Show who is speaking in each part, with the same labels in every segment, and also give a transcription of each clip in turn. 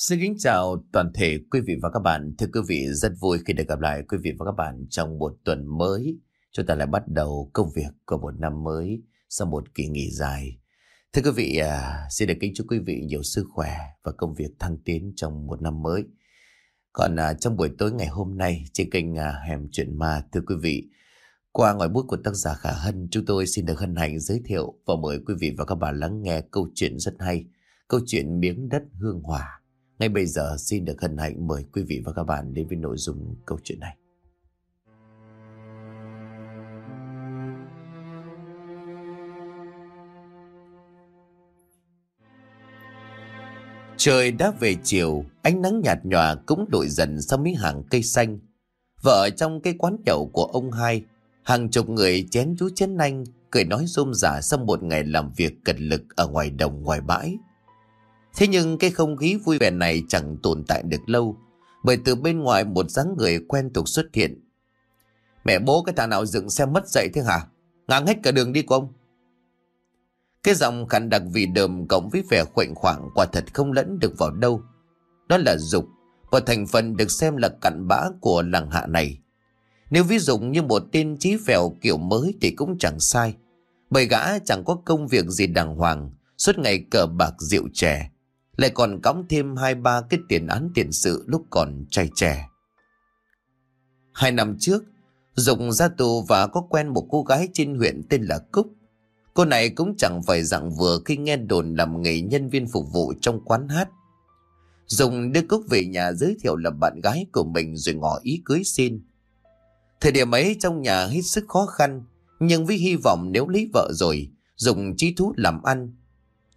Speaker 1: Xin kính chào toàn thể quý vị và các bạn. Thưa quý vị, rất vui khi được gặp lại quý vị và các bạn trong một tuần mới. Chúng ta lại bắt đầu công việc của một năm mới sau một kỳ nghỉ dài. Thưa quý vị, à, xin được kính chúc quý vị nhiều sức khỏe và công việc thăng tiến trong một năm mới. Còn à, trong buổi tối ngày hôm nay trên kênh à, Hẻm Chuyện Ma, thưa quý vị, qua ngòi bút của tác giả Khả Hân, chúng tôi xin được hân hạnh giới thiệu và mời quý vị và các bạn lắng nghe câu chuyện rất hay, câu chuyện miếng đất hương hỏa ngay bây giờ xin được hân hạnh mời quý vị và các bạn đến với nội dung câu chuyện này. Trời đã về chiều, ánh nắng nhạt nhòa cũng đổi dần sau mấy hàng cây xanh. Vợ trong cái quán nhậu của ông hai, hàng chục người chén chú chén anh, cười nói rôm rả sau một ngày làm việc cật lực ở ngoài đồng ngoài bãi. Thế nhưng cái không khí vui vẻ này chẳng tồn tại được lâu, bởi từ bên ngoài một dáng người quen thuộc xuất hiện. Mẹ bố cái thằng nào dựng xe mất dậy thế hả? Ngang hết cả đường đi của ông. Cái giọng khẳng đặc vì đờm cộng với vẻ khoảnh khoảng quả thật không lẫn được vào đâu. Đó là dục, và thành phần được xem là cặn bã của làng hạ này. Nếu ví dụ như một tên trí phèo kiểu mới thì cũng chẳng sai. Bởi gã chẳng có công việc gì đàng hoàng, suốt ngày cờ bạc rượu chè, lại còn cõng thêm hai ba cái tiền án tiền sự lúc còn trai trẻ. Hai năm trước, Dụng ra tù và có quen một cô gái trên huyện tên là Cúc. Cô này cũng chẳng phải dạng vừa khi nghe đồn làm nghề nhân viên phục vụ trong quán hát. Dùng đưa Cúc về nhà giới thiệu là bạn gái của mình rồi ngỏ ý cưới xin. Thời điểm ấy trong nhà hết sức khó khăn, nhưng với hy vọng nếu lấy vợ rồi, dùng trí thú làm ăn,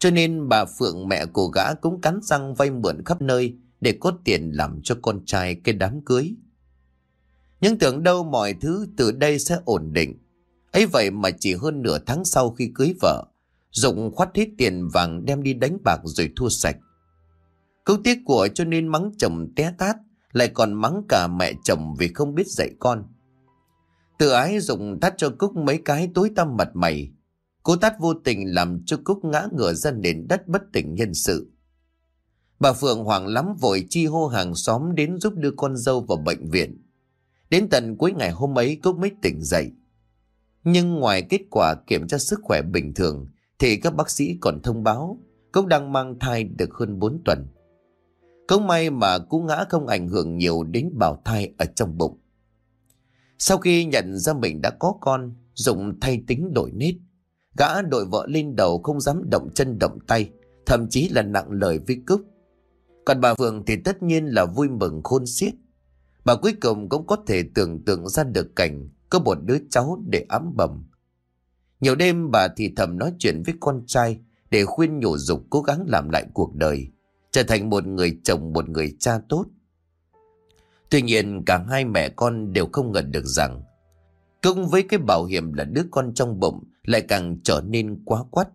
Speaker 1: cho nên bà Phượng mẹ của gã cũng cắn răng vay mượn khắp nơi để có tiền làm cho con trai cái đám cưới. Nhưng tưởng đâu mọi thứ từ đây sẽ ổn định. ấy vậy mà chỉ hơn nửa tháng sau khi cưới vợ, Dụng khoát hết tiền vàng đem đi đánh bạc rồi thua sạch. Câu tiếc của cho nên mắng chồng té tát, lại còn mắng cả mẹ chồng vì không biết dạy con. Tự ái Dụng tát cho Cúc mấy cái tối tăm mặt mày, Cú tát vô tình làm cho Cúc ngã ngửa ra nền đất bất tỉnh nhân sự. Bà Phượng hoảng lắm vội chi hô hàng xóm đến giúp đưa con dâu vào bệnh viện. Đến tận cuối ngày hôm ấy Cúc mới tỉnh dậy. Nhưng ngoài kết quả kiểm tra sức khỏe bình thường thì các bác sĩ còn thông báo Cúc đang mang thai được hơn 4 tuần. Không may mà cú ngã không ảnh hưởng nhiều đến bào thai ở trong bụng. Sau khi nhận ra mình đã có con, Dụng thay tính đổi nết. Gã đội vợ lên đầu không dám động chân động tay, thậm chí là nặng lời với Cúc. Còn bà Phượng thì tất nhiên là vui mừng khôn xiết. Bà cuối cùng cũng có thể tưởng tượng ra được cảnh có một đứa cháu để ấm bầm. Nhiều đêm bà thì thầm nói chuyện với con trai để khuyên nhủ dục cố gắng làm lại cuộc đời, trở thành một người chồng một người cha tốt. Tuy nhiên cả hai mẹ con đều không ngờ được rằng Công với cái bảo hiểm là đứa con trong bụng lại càng trở nên quá quắt.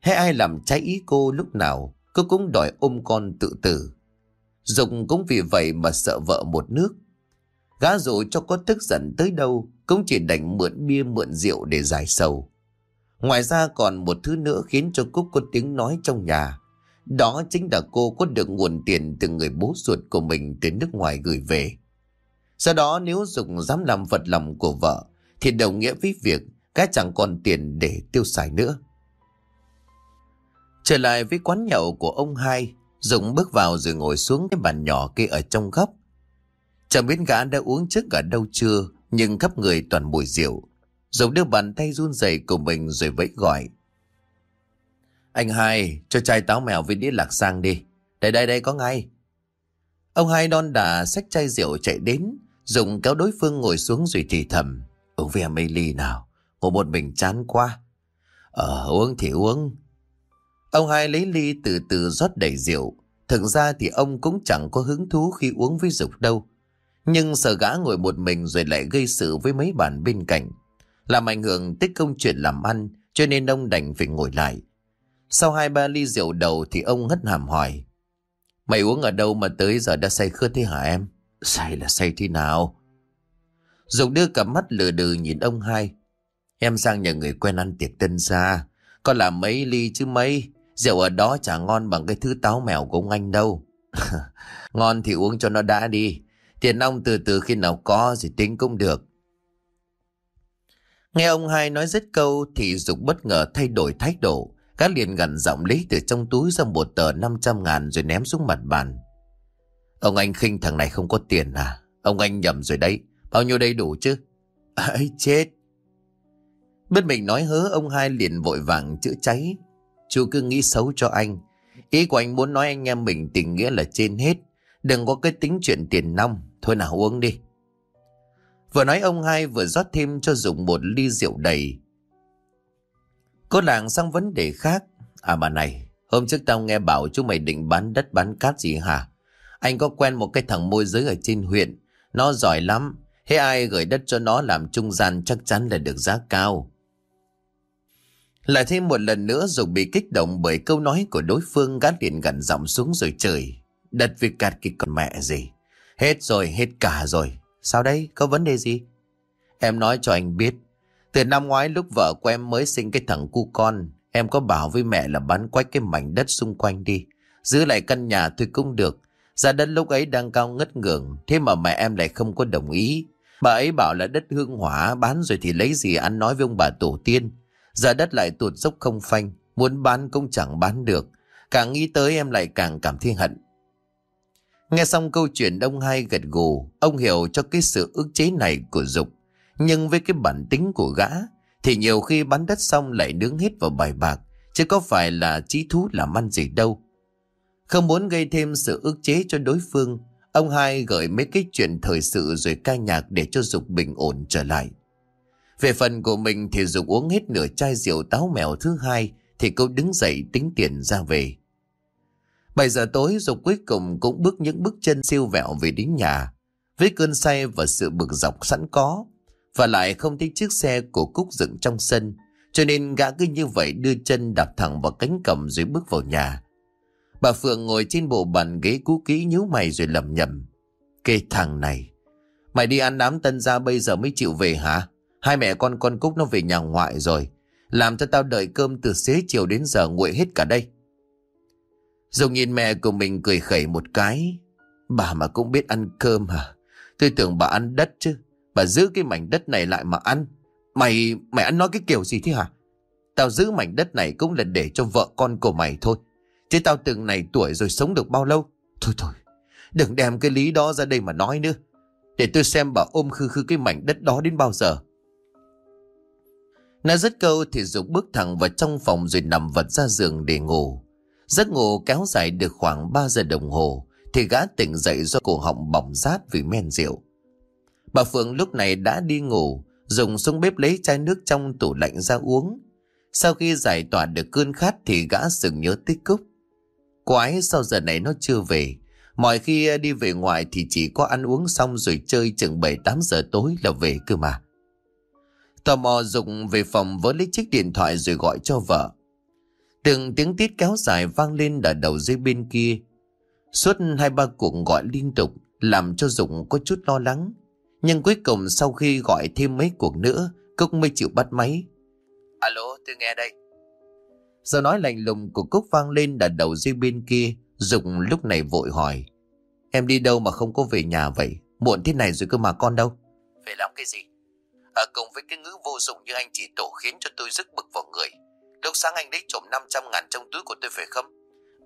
Speaker 1: Hay ai làm trái ý cô lúc nào, cô cũng đòi ôm con tự tử. Dùng cũng vì vậy mà sợ vợ một nước. Gã dù cho có tức giận tới đâu, cũng chỉ đành mượn bia mượn rượu để giải sầu. Ngoài ra còn một thứ nữa khiến cho Cúc có tiếng nói trong nhà. Đó chính là cô có được nguồn tiền từ người bố ruột của mình từ nước ngoài gửi về. Sau đó nếu dùng dám làm vật lòng của vợ, thì đồng nghĩa với việc gã chẳng còn tiền để tiêu xài nữa. Trở lại với quán nhậu của ông hai, Dũng bước vào rồi ngồi xuống cái bàn nhỏ kia ở trong góc. Chẳng biết gã đã uống trước cả đâu chưa, nhưng khắp người toàn mùi rượu. Dũng đưa bàn tay run rẩy của mình rồi vẫy gọi. Anh hai, cho chai táo mèo với đĩa lạc sang đi. Đây đây đây có ngay. Ông hai đon đà xách chai rượu chạy đến, Dũng kéo đối phương ngồi xuống rồi thì thầm. Uống với mấy ly nào. Ngồi một mình chán quá. Ờ uống thì uống. Ông hai lấy ly từ từ rót đầy rượu. Thực ra thì ông cũng chẳng có hứng thú khi uống với dục đâu. Nhưng sợ gã ngồi một mình rồi lại gây sự với mấy bạn bên cạnh. Làm ảnh hưởng tới công chuyện làm ăn, Cho nên ông đành phải ngồi lại. Sau hai ba ly rượu đầu thì ông hất hàm hỏi. Mày uống ở đâu mà tới giờ đã say khướt thế hả em? Say là say thế nào? Dũng đưa cả mắt lừa đừ nhìn ông hai. Em sang nhà người quen ăn tiệc tân xa. Có làm mấy ly chứ mấy. Rượu ở đó chả ngon bằng cái thứ táo mèo của ông anh đâu. Ngon thì uống cho nó đã đi. Tiền ông từ từ khi nào có thì tính cũng được. Nghe ông hai nói dứt câu thì Dục bất ngờ thay đổi thái độ. Gã liền gần giọng lấy từ trong túi ra một tờ 500 ngàn rồi ném xuống mặt bàn. Ông anh khinh thằng này không có tiền à? Ông anh nhầm rồi đấy. Bao nhiêu đây đủ chứ? ấy chết. Bên mình nói hớ ông hai liền vội vàng chữa cháy. Chú cứ nghĩ xấu cho anh. Ý của anh muốn nói anh em mình tình nghĩa là trên hết. Đừng có cái tính chuyện tiền nong. Thôi nào uống đi. Vừa nói ông hai vừa rót thêm cho dùng một ly rượu đầy. Cô làng sang vấn đề khác. À mà này, hôm trước tao nghe bảo chú mày định bán đất bán cát gì hả? Anh có quen một cái thằng môi giới ở trên huyện. Nó giỏi lắm. Thế ai gửi đất cho nó làm trung gian chắc chắn là được giá cao. Lại thêm một lần nữa Dục bị kích động bởi câu nói của đối phương gắt điện gần giọng xuống rồi trời. Đất việc cạt cái con mẹ gì. Hết rồi, hết cả rồi. Sao đây, có vấn đề gì? Em nói cho anh biết. Từ năm ngoái lúc vợ của em mới sinh cái thằng cu con, em có bảo với mẹ là bán quách cái mảnh đất xung quanh đi. Giữ lại căn nhà thôi cũng được. Giá đất lúc ấy đang cao ngất ngưỡng, thế mà mẹ em lại không có đồng ý. Bà ấy bảo là đất hương hỏa bán rồi thì lấy gì ăn nói với ông bà tổ tiên. Giờ đất lại tuột dốc không phanh, muốn bán cũng chẳng bán được. Càng nghĩ tới em lại càng cảm thấy hận. Nghe xong câu chuyện ông hai gật gù, ông hiểu cho cái sự ức chế này của Dục. Nhưng với cái bản tính của gã, thì nhiều khi bán đất xong lại nướng hết vào bài bạc, chứ có phải là trí thú làm ăn gì đâu. Không muốn gây thêm sự ức chế cho đối phương, ông hai gửi mấy cái chuyện thời sự rồi ca nhạc để cho Dục bình ổn trở lại. Về phần của mình thì Dục uống hết nửa chai rượu táo mèo thứ hai thì cô đứng dậy tính tiền ra về. 7 giờ tối, Dục cuối cùng cũng bước những bước chân siêu vẹo về đến nhà. Với cơn say và sự bực dọc sẵn có. Và lại không thấy chiếc xe của Cúc dựng trong sân. Cho nên gã cứ như vậy đưa chân đạp thẳng vào cánh cầm rồi bước vào nhà. Bà Phượng ngồi trên bộ bàn ghế cũ kỹ nhíu mày rồi lầm nhầm. Kê thằng này. Mày đi ăn đám tân ra bây giờ mới chịu về hả? Hai mẹ con con Cúc nó về nhà ngoại rồi. Làm cho tao đợi cơm từ xế chiều đến giờ nguội hết cả đây. Dùng nhìn mẹ của mình cười khẩy một cái. Bà mà cũng biết ăn cơm hả? Tôi tưởng bà ăn đất chứ. Bà giữ cái mảnh đất này lại mà ăn. Mày, mày ăn nói cái kiểu gì thế hả? Tao giữ mảnh đất này cũng là để cho vợ con của mày thôi. Chứ tao từng này tuổi rồi sống được bao lâu? Thôi thôi, đừng đem cái lý đó ra đây mà nói nữa. Để tôi xem bà ôm khư khư cái mảnh đất đó đến bao giờ. Nói dứt câu thì Dục bước thẳng vào trong phòng rồi nằm vật ra giường để ngủ. Giấc ngủ kéo dài được khoảng 3 giờ đồng hồ thì gã tỉnh dậy do cổ họng bỏng rát vì men rượu. Bà Phượng lúc này đã đi ngủ, dùng xuống bếp lấy chai nước trong tủ lạnh ra uống. Sau khi giải tỏa được cơn khát thì gã dừng nhớ tích cúc. Quái sau giờ này nó chưa về. Mọi khi à, đi về ngoài thì chỉ có ăn uống xong rồi chơi chừng 7-8 giờ tối là về cơ mà. Tò mò dũng về phòng với lấy chiếc điện thoại rồi gọi cho vợ. Từng tiếng tít kéo dài vang lên ở đầu dây bên kia. Suốt hai ba cuộc gọi liên tục làm cho Dũng có chút lo lắng. Nhưng cuối cùng sau khi gọi thêm mấy cuộc nữa, Cúc mới chịu bắt máy. Alo, tôi nghe đây. Giờ nói lạnh lùng của Cúc vang lên ở đầu dây bên kia, Dũng lúc này vội hỏi. Em đi đâu mà không có về nhà vậy? Muộn thế này rồi cơ mà con đâu? Về làm cái gì? Ở cùng với cái ngữ vô dụng như anh chị tổ khiến cho tôi rất bực vào người. Lúc sáng anh lấy trộm 500 ngàn trong túi của tôi phải không?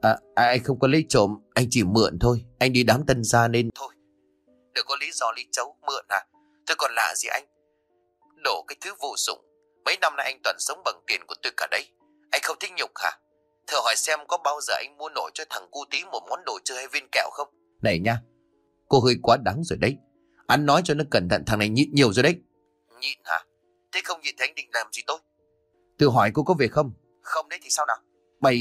Speaker 1: À, à, anh không có lấy trộm, anh chỉ mượn thôi. Anh đi đám tân gia nên thôi. Đừng có lý do lý chấu, mượn à? Tôi còn lạ gì anh? Đổ cái thứ vô dụng. Mấy năm nay anh toàn sống bằng tiền của tôi cả đấy. Anh không thích nhục hả? Thử hỏi xem có bao giờ anh mua nổi cho thằng cu tí một món đồ chơi hay viên kẹo không? Này nha, cô hơi quá đáng rồi đấy. Anh nói cho nó cẩn thận thằng này nhịn nhiều rồi đấy. Nhịn hả? Thế không nhịn thì anh định làm gì tôi? Tự hỏi cô có về không? Không đấy thì sao nào? Mày...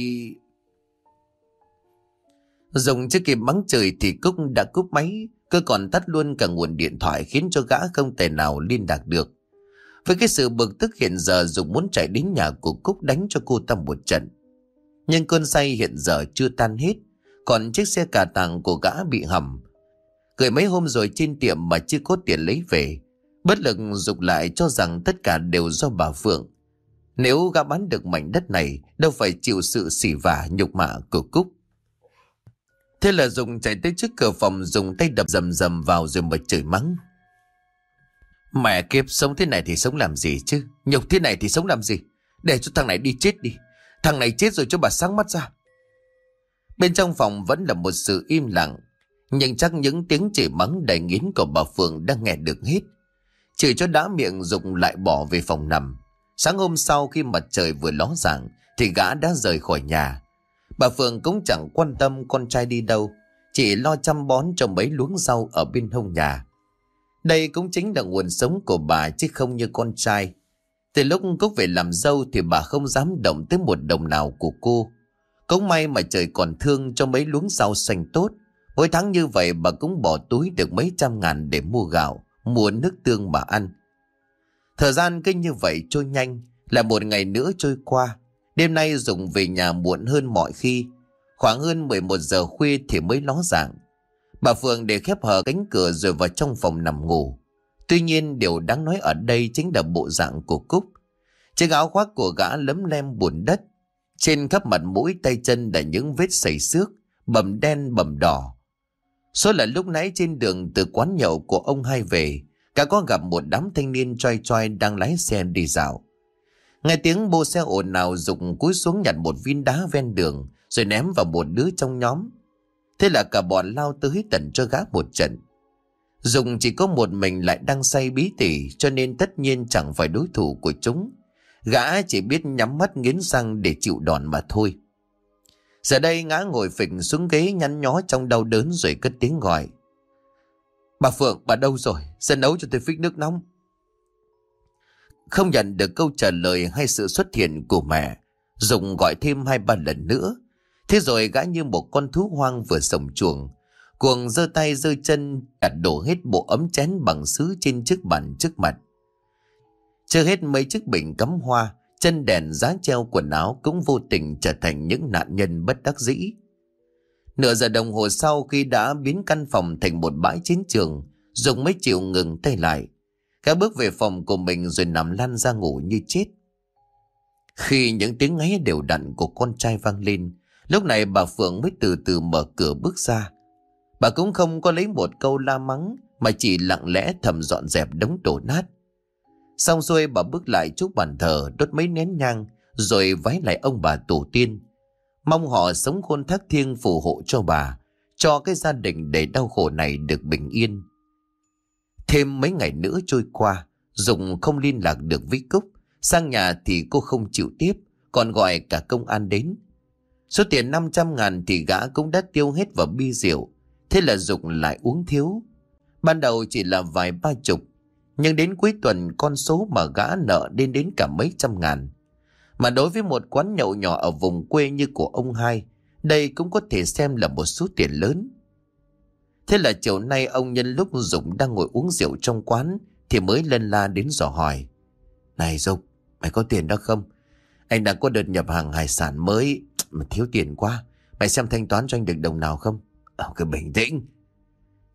Speaker 1: Dùng chưa kịp mắng trời thì Cúc đã cúp máy, cơ còn tắt luôn cả nguồn điện thoại khiến cho gã không thể nào liên lạc được. Với cái sự bực tức hiện giờ Dùng muốn chạy đến nhà của Cúc đánh cho cô ta một trận. Nhưng cơn say hiện giờ chưa tan hết, còn chiếc xe cà tàng của gã bị hầm. Gửi mấy hôm rồi trên tiệm mà chưa có tiền lấy về. Bất lực dục lại cho rằng tất cả đều do bà Phượng. Nếu gã bán được mảnh đất này, đâu phải chịu sự xỉ vả nhục mạ của Cúc. Thế là Dùng chạy tới trước cửa phòng dùng tay đập rầm rầm vào rồi mà chửi mắng. Mẹ kiếp sống thế này thì sống làm gì chứ? Nhục thế này thì sống làm gì? Để cho thằng này đi chết đi. Thằng này chết rồi cho bà sáng mắt ra. Bên trong phòng vẫn là một sự im lặng. Nhưng chắc những tiếng chửi mắng đầy nghiến của bà Phượng đang nghe được hết. Chửi cho đã miệng dụng lại bỏ về phòng nằm. Sáng hôm sau khi mặt trời vừa ló dạng thì gã đã rời khỏi nhà. Bà Phượng cũng chẳng quan tâm con trai đi đâu, chỉ lo chăm bón cho mấy luống rau ở bên hông nhà. Đây cũng chính là nguồn sống của bà chứ không như con trai. Từ lúc Cúc về làm dâu thì bà không dám động tới một đồng nào của cô. Cũng may mà trời còn thương cho mấy luống rau xanh tốt. Mỗi tháng như vậy bà cũng bỏ túi được mấy trăm ngàn để mua gạo, mua nước tương mà ăn. Thời gian cứ như vậy trôi nhanh, là một ngày nữa trôi qua. Đêm nay Dũng về nhà muộn hơn mọi khi. Khoảng hơn 11 giờ khuya thì mới ló dạng. Bà Phượng để khép hờ cánh cửa rồi vào trong phòng nằm ngủ. Tuy nhiên điều đáng nói ở đây chính là bộ dạng của Cúc. Chiếc áo khoác của gã lấm lem bùn đất. Trên khắp mặt mũi tay chân là những vết sẩy xước, bầm đen bầm đỏ. Số là lúc nãy trên đường từ quán nhậu của ông hai về, cả có gặp một đám thanh niên choi choi đang lái xe đi dạo. Nghe tiếng bô xe ồn nào dùng cúi xuống nhặt một viên đá ven đường rồi ném vào một đứa trong nhóm. Thế là cả bọn lao tới tận cho gã một trận. Dùng chỉ có một mình lại đang say bí tỉ cho nên tất nhiên chẳng phải đối thủ của chúng. Gã chỉ biết nhắm mắt nghiến răng để chịu đòn mà thôi. Giờ đây ngã ngồi phịch xuống ghế nhăn nhó trong đau đớn rồi cất tiếng gọi. Bà Phượng, bà đâu rồi? Sẽ nấu cho tôi phích nước nóng. Không nhận được câu trả lời hay sự xuất hiện của mẹ, Dùng gọi thêm hai ba lần nữa. Thế rồi gã như một con thú hoang vừa sổng chuồng. Cuồng giơ tay giơ chân đặt đổ hết bộ ấm chén bằng sứ trên chiếc bàn trước mặt. Chưa hết mấy chiếc bình cắm hoa, chân đèn giá treo quần áo cũng vô tình trở thành những nạn nhân bất đắc dĩ. Nửa giờ đồng hồ sau khi đã biến căn phòng thành một bãi chiến trường, Dùng mới chịu ngừng tay lại. Gã bước về phòng của mình rồi nằm lăn ra ngủ như chết. Khi những tiếng ngáy đều đặn của con trai vang lên, lúc này bà Phượng mới từ từ mở cửa bước ra. Bà cũng không có lấy một câu la mắng mà chỉ lặng lẽ thầm dọn dẹp đống đổ nát. Xong xuôi bà bước lại trước bàn thờ đốt mấy nén nhang rồi vái lại ông bà tổ tiên. Mong họ sống khôn thác thiêng phù hộ cho bà, cho cái gia đình để đau khổ này được bình yên. Thêm mấy ngày nữa trôi qua, Dùng không liên lạc được với Cúc. Sang nhà thì cô không chịu tiếp, còn gọi cả công an đến. Số tiền 500 ngàn thì gã cũng đã tiêu hết vào bi rượu. Thế là Dục lại uống thiếu. Ban đầu chỉ là vài ba chục. Nhưng đến cuối tuần con số mà gã nợ đến đến cả mấy trăm ngàn. Mà đối với một quán nhậu nhỏ ở vùng quê như của ông hai, đây cũng có thể xem là một số tiền lớn. Thế là chiều nay ông nhân lúc Dũng đang ngồi uống rượu trong quán thì mới lân la đến dò hỏi. Này Dũng, mày có tiền đó không? Anh đã có đợt nhập hàng hải sản mới mà thiếu tiền quá. Mày xem thanh toán cho anh được đồng nào không? Ờ, cứ bình tĩnh.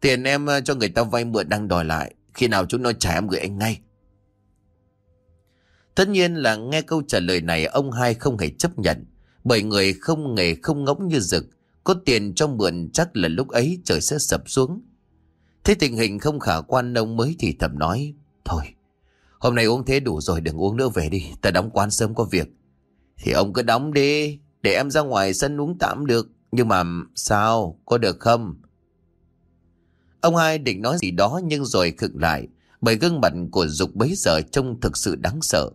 Speaker 1: Tiền em ờ, cho người ta vay mượn đang đòi lại. Khi nào chúng nó trả em gửi anh ngay. Tất nhiên là nghe câu trả lời này ông hai không hề chấp nhận. Bởi người không nghề không ngỗng như rực có tiền cho mượn chắc là lúc ấy trời sẽ sập xuống. Thế tình hình không khả quan ông mới thì thầm nói. Thôi, hôm nay uống thế đủ rồi đừng uống nữa về đi. Ta đóng quán sớm có việc. Thì ông cứ đóng đi. Để em ra ngoài sân uống tạm được. Nhưng mà sao? Có được không? Ông hai định nói gì đó nhưng rồi khựng lại. Bởi gương mặt của Dục bấy giờ trông thực sự đáng sợ.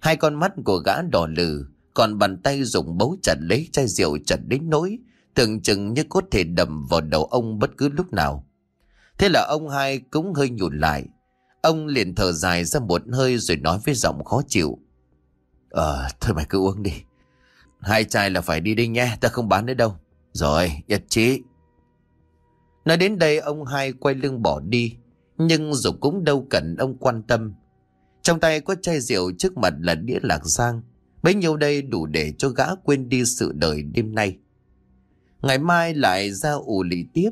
Speaker 1: Hai con mắt của gã đỏ lừ. Còn bàn tay dùng bấu chặt lấy chai rượu chặt đến nỗi tưởng chừng như có thể đầm vào đầu ông bất cứ lúc nào. Thế là ông hai cũng hơi nhùn lại. Ông liền thở dài ra một hơi rồi nói với giọng khó chịu. Ờ, thôi mày cứ uống đi. Hai chai là phải đi đi nhé, ta không bán nữa đâu. Rồi, nhất trí. Nói đến đây ông hai quay lưng bỏ đi. Nhưng dù cũng đâu cần ông quan tâm. Trong tay có chai rượu trước mặt là đĩa lạc giang. Bấy nhiêu đây đủ để cho gã quên đi sự đời đêm nay. Ngày mai lại ra ủ lì tiếp.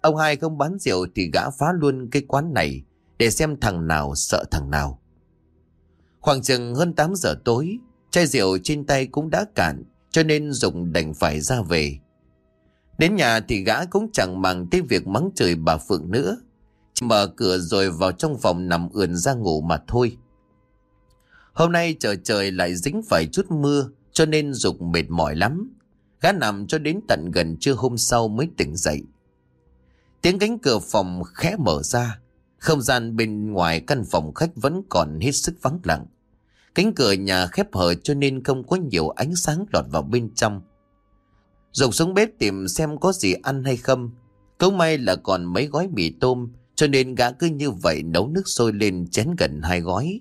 Speaker 1: Ông hai không bán rượu thì gã phá luôn cái quán này để xem thằng nào sợ thằng nào. Khoảng chừng hơn 8 giờ tối, chai rượu trên tay cũng đã cạn, cho nên Dũng đành phải ra về. Đến nhà thì gã cũng chẳng màng tới việc mắng trời bà Phượng nữa. Chỉ mở cửa rồi vào trong phòng nằm ườn ra ngủ mà thôi. Hôm nay trời trời lại dính phải chút mưa, cho nên dục mệt mỏi lắm. Gã nằm cho đến tận gần trưa hôm sau mới tỉnh dậy. Tiếng cánh cửa phòng khẽ mở ra. Không gian bên ngoài căn phòng khách vẫn còn hết sức vắng lặng. Cánh cửa nhà khép hờ cho nên không có nhiều ánh sáng lọt vào bên trong. Dục xuống bếp tìm xem có gì ăn hay không. Câu may là còn mấy gói mì tôm cho nên gã cứ như vậy nấu nước sôi lên chén gần hai gói.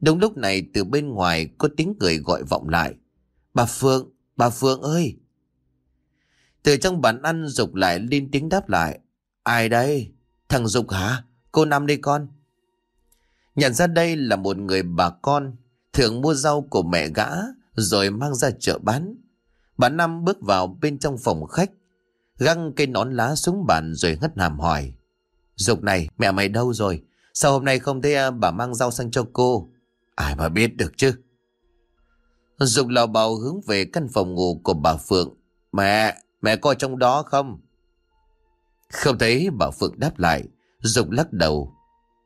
Speaker 1: Đúng lúc này từ bên ngoài có tiếng người gọi vọng lại. Bà Phượng, bà Phượng ơi! Từ trong bàn ăn Dục lại lên tiếng đáp lại. Ai đây? Thằng Dục hả? Cô Năm đây con. Nhận ra đây là một người bà con, thường mua rau của mẹ gã rồi mang ra chợ bán. Bà Năm bước vào bên trong phòng khách, găng cây nón lá xuống bàn rồi ngất hàm hỏi. Dục này, mẹ mày đâu rồi? Sao hôm nay không thấy à, bà mang rau sang cho cô? Ai mà biết được chứ? Dục lào bào hướng về căn phòng ngủ của bà Phượng. Mẹ, mẹ coi trong đó không? Không thấy bà Phượng đáp lại. Dục lắc đầu.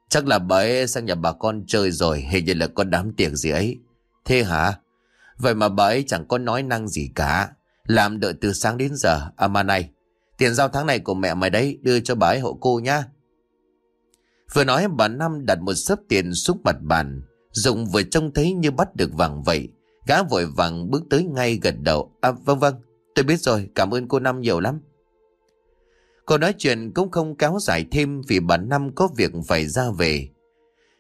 Speaker 1: Chắc là bà ấy sang nhà bà con chơi rồi, hình như là có đám tiệc gì ấy. Thế hả? Vậy mà bà ấy chẳng có nói năng gì cả. Làm đợi từ sáng đến giờ. À mà này, tiền giao tháng này của mẹ mày đấy, đưa cho bà ấy hộ cô nhá. Vừa nói bà Năm đặt một sớp tiền xuống mặt bàn. Dụng vừa trông thấy như bắt được vàng vậy. Gã vội vàng bước tới ngay gật đầu. À vâng vâng, tôi biết rồi, cảm ơn cô Năm nhiều lắm. Cô nói chuyện cũng không kéo dài thêm vì bà Năm có việc phải ra về.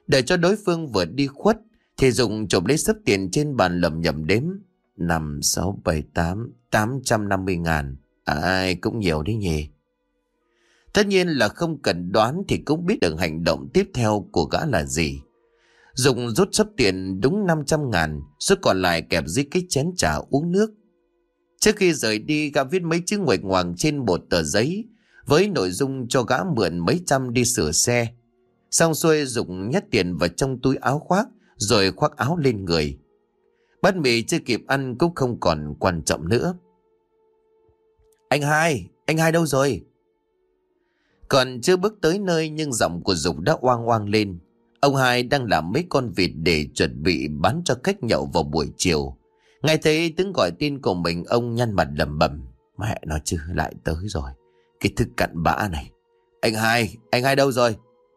Speaker 1: Để cho đối phương vừa đi khuất thì Dụng chụp lấy sấp tiền trên bàn lầm nhầm đếm. 5, 6, 7, 8, 850 ngàn. Ai cũng nhiều đấy nhỉ. Tất nhiên là không cần đoán thì cũng biết được hành động tiếp theo của gã là gì. Dụng rút sấp tiền đúng 500 ngàn, số còn lại kẹp dưới cái chén trà uống nước. Trước khi rời đi, gã viết mấy chữ nguệch ngoàng trên một tờ giấy, với nội dung cho gã mượn mấy trăm đi sửa xe. Xong xuôi Dụng nhét tiền vào trong túi áo khoác, rồi khoác áo lên người. Bát mì chưa kịp ăn cũng không còn quan trọng nữa. Anh hai, anh hai đâu rồi? Còn chưa bước tới nơi nhưng giọng của Dục đã oang oang lên. Ông hai đang làm mấy con vịt để chuẩn bị bán cho khách nhậu vào buổi chiều. Ngay thấy tiếng gọi tin của mình ông nhăn mặt lầm bầm. Mẹ nó chứ lại tới rồi. Cái thức cặn bã này. Anh hai, anh hai đâu rồi?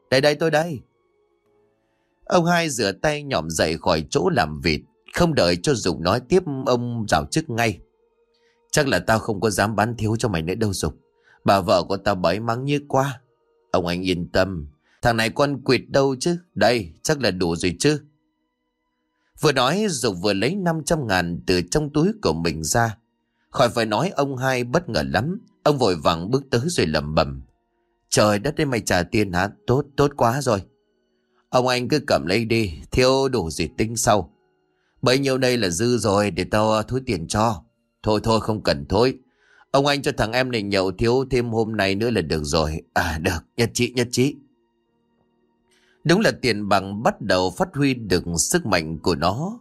Speaker 1: Đây đây tôi đây. Ông hai rửa tay nhỏm dậy khỏi chỗ làm vịt. Không đợi cho Dục nói tiếp ông rào chức ngay. Chắc là tao không có dám bán thiếu cho mày nữa đâu Dục. Bà vợ của tao bấy mắng như qua. Ông anh yên tâm. Thằng này con quỵt đâu chứ? Đây, chắc là đủ rồi chứ. Vừa nói Dục vừa lấy 500 ngàn từ trong túi của mình ra. Khỏi phải nói ông hai bất ngờ lắm. Ông vội vàng bước tới rồi lẩm bẩm. Trời đất ơi mày trả tiền hả? Tốt, tốt quá rồi. Ông anh cứ cầm lấy đi, thiếu đủ gì tính sau. Bấy nhiêu đây là dư rồi để tao à, thối tiền cho. Thôi thôi không cần thôi. Ông anh cho thằng em này nhậu thiếu thêm hôm nay nữa là được rồi. À được, nhất trí, nhất trí. Đúng là tiền bằng bắt đầu phát huy được sức mạnh của nó.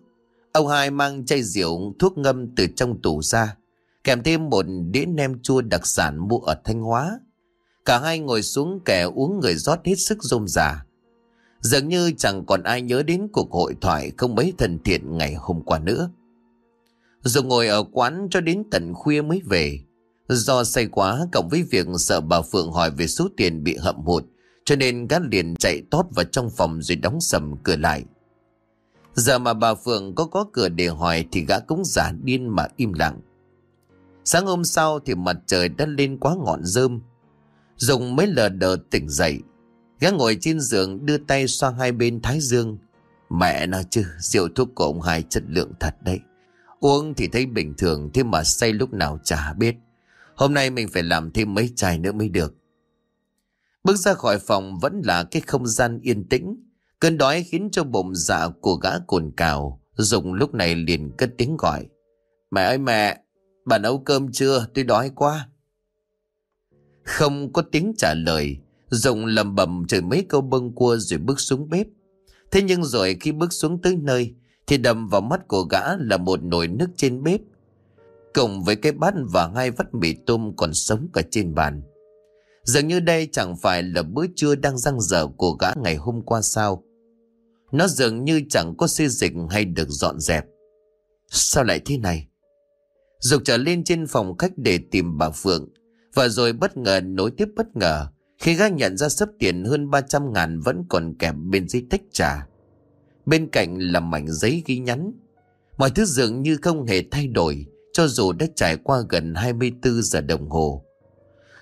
Speaker 1: Ông hai mang chai rượu thuốc ngâm từ trong tủ ra, kèm thêm một đĩa nem chua đặc sản mua ở Thanh Hóa. Cả hai ngồi xuống kẻ uống người rót hết sức rôm rà. Dường như chẳng còn ai nhớ đến cuộc hội thoại không mấy thân thiện ngày hôm qua nữa. Dù ngồi ở quán cho đến tận khuya mới về. Do say quá cộng với việc sợ bà Phượng hỏi về số tiền bị hậm hụt, cho nên gã liền chạy tót vào trong phòng rồi đóng sầm cửa lại. Giờ mà bà Phượng có có cửa để hỏi thì gã cũng giả điên mà im lặng. Sáng hôm sau thì mặt trời đã lên quá ngọn rơm. Dùng mấy lờ đờ tỉnh dậy. Gã ngồi trên giường đưa tay xoa hai bên thái dương. Mẹ nó chứ, rượu thuốc của ông hai chất lượng thật đấy. Uống thì thấy bình thường thế mà say lúc nào chả biết. Hôm nay mình phải làm thêm mấy chai nữa mới được. Bước ra khỏi phòng vẫn là cái không gian yên tĩnh. Cơn đói khiến cho bụng dạ của gã cồn cào. Dùng lúc này liền cất tiếng gọi. Mẹ ơi mẹ, bà nấu cơm chưa? Tôi đói quá. Không có tiếng trả lời. Dùng lầm bầm chửi mấy câu bâng cua rồi bước xuống bếp. Thế nhưng rồi khi bước xuống tới nơi, thì đầm vào mắt của gã là một nồi nước trên bếp. Cùng với cái bát và hai vắt mì tôm còn sống cả trên bàn Dường như đây chẳng phải là bữa trưa đang răng dở của gã ngày hôm qua sao Nó dường như chẳng có xây dịch hay được dọn dẹp Sao lại thế này Dục trở lên trên phòng khách để tìm bà Phượng. Và rồi bất ngờ nối tiếp bất ngờ Khi gã nhận ra sấp tiền hơn 300 ngàn vẫn còn kèm bên dưới tách trà. Bên cạnh là mảnh giấy ghi nhắn. Mọi thứ dường như không hề thay đổi Cho dù đã trải qua gần 24 giờ đồng hồ.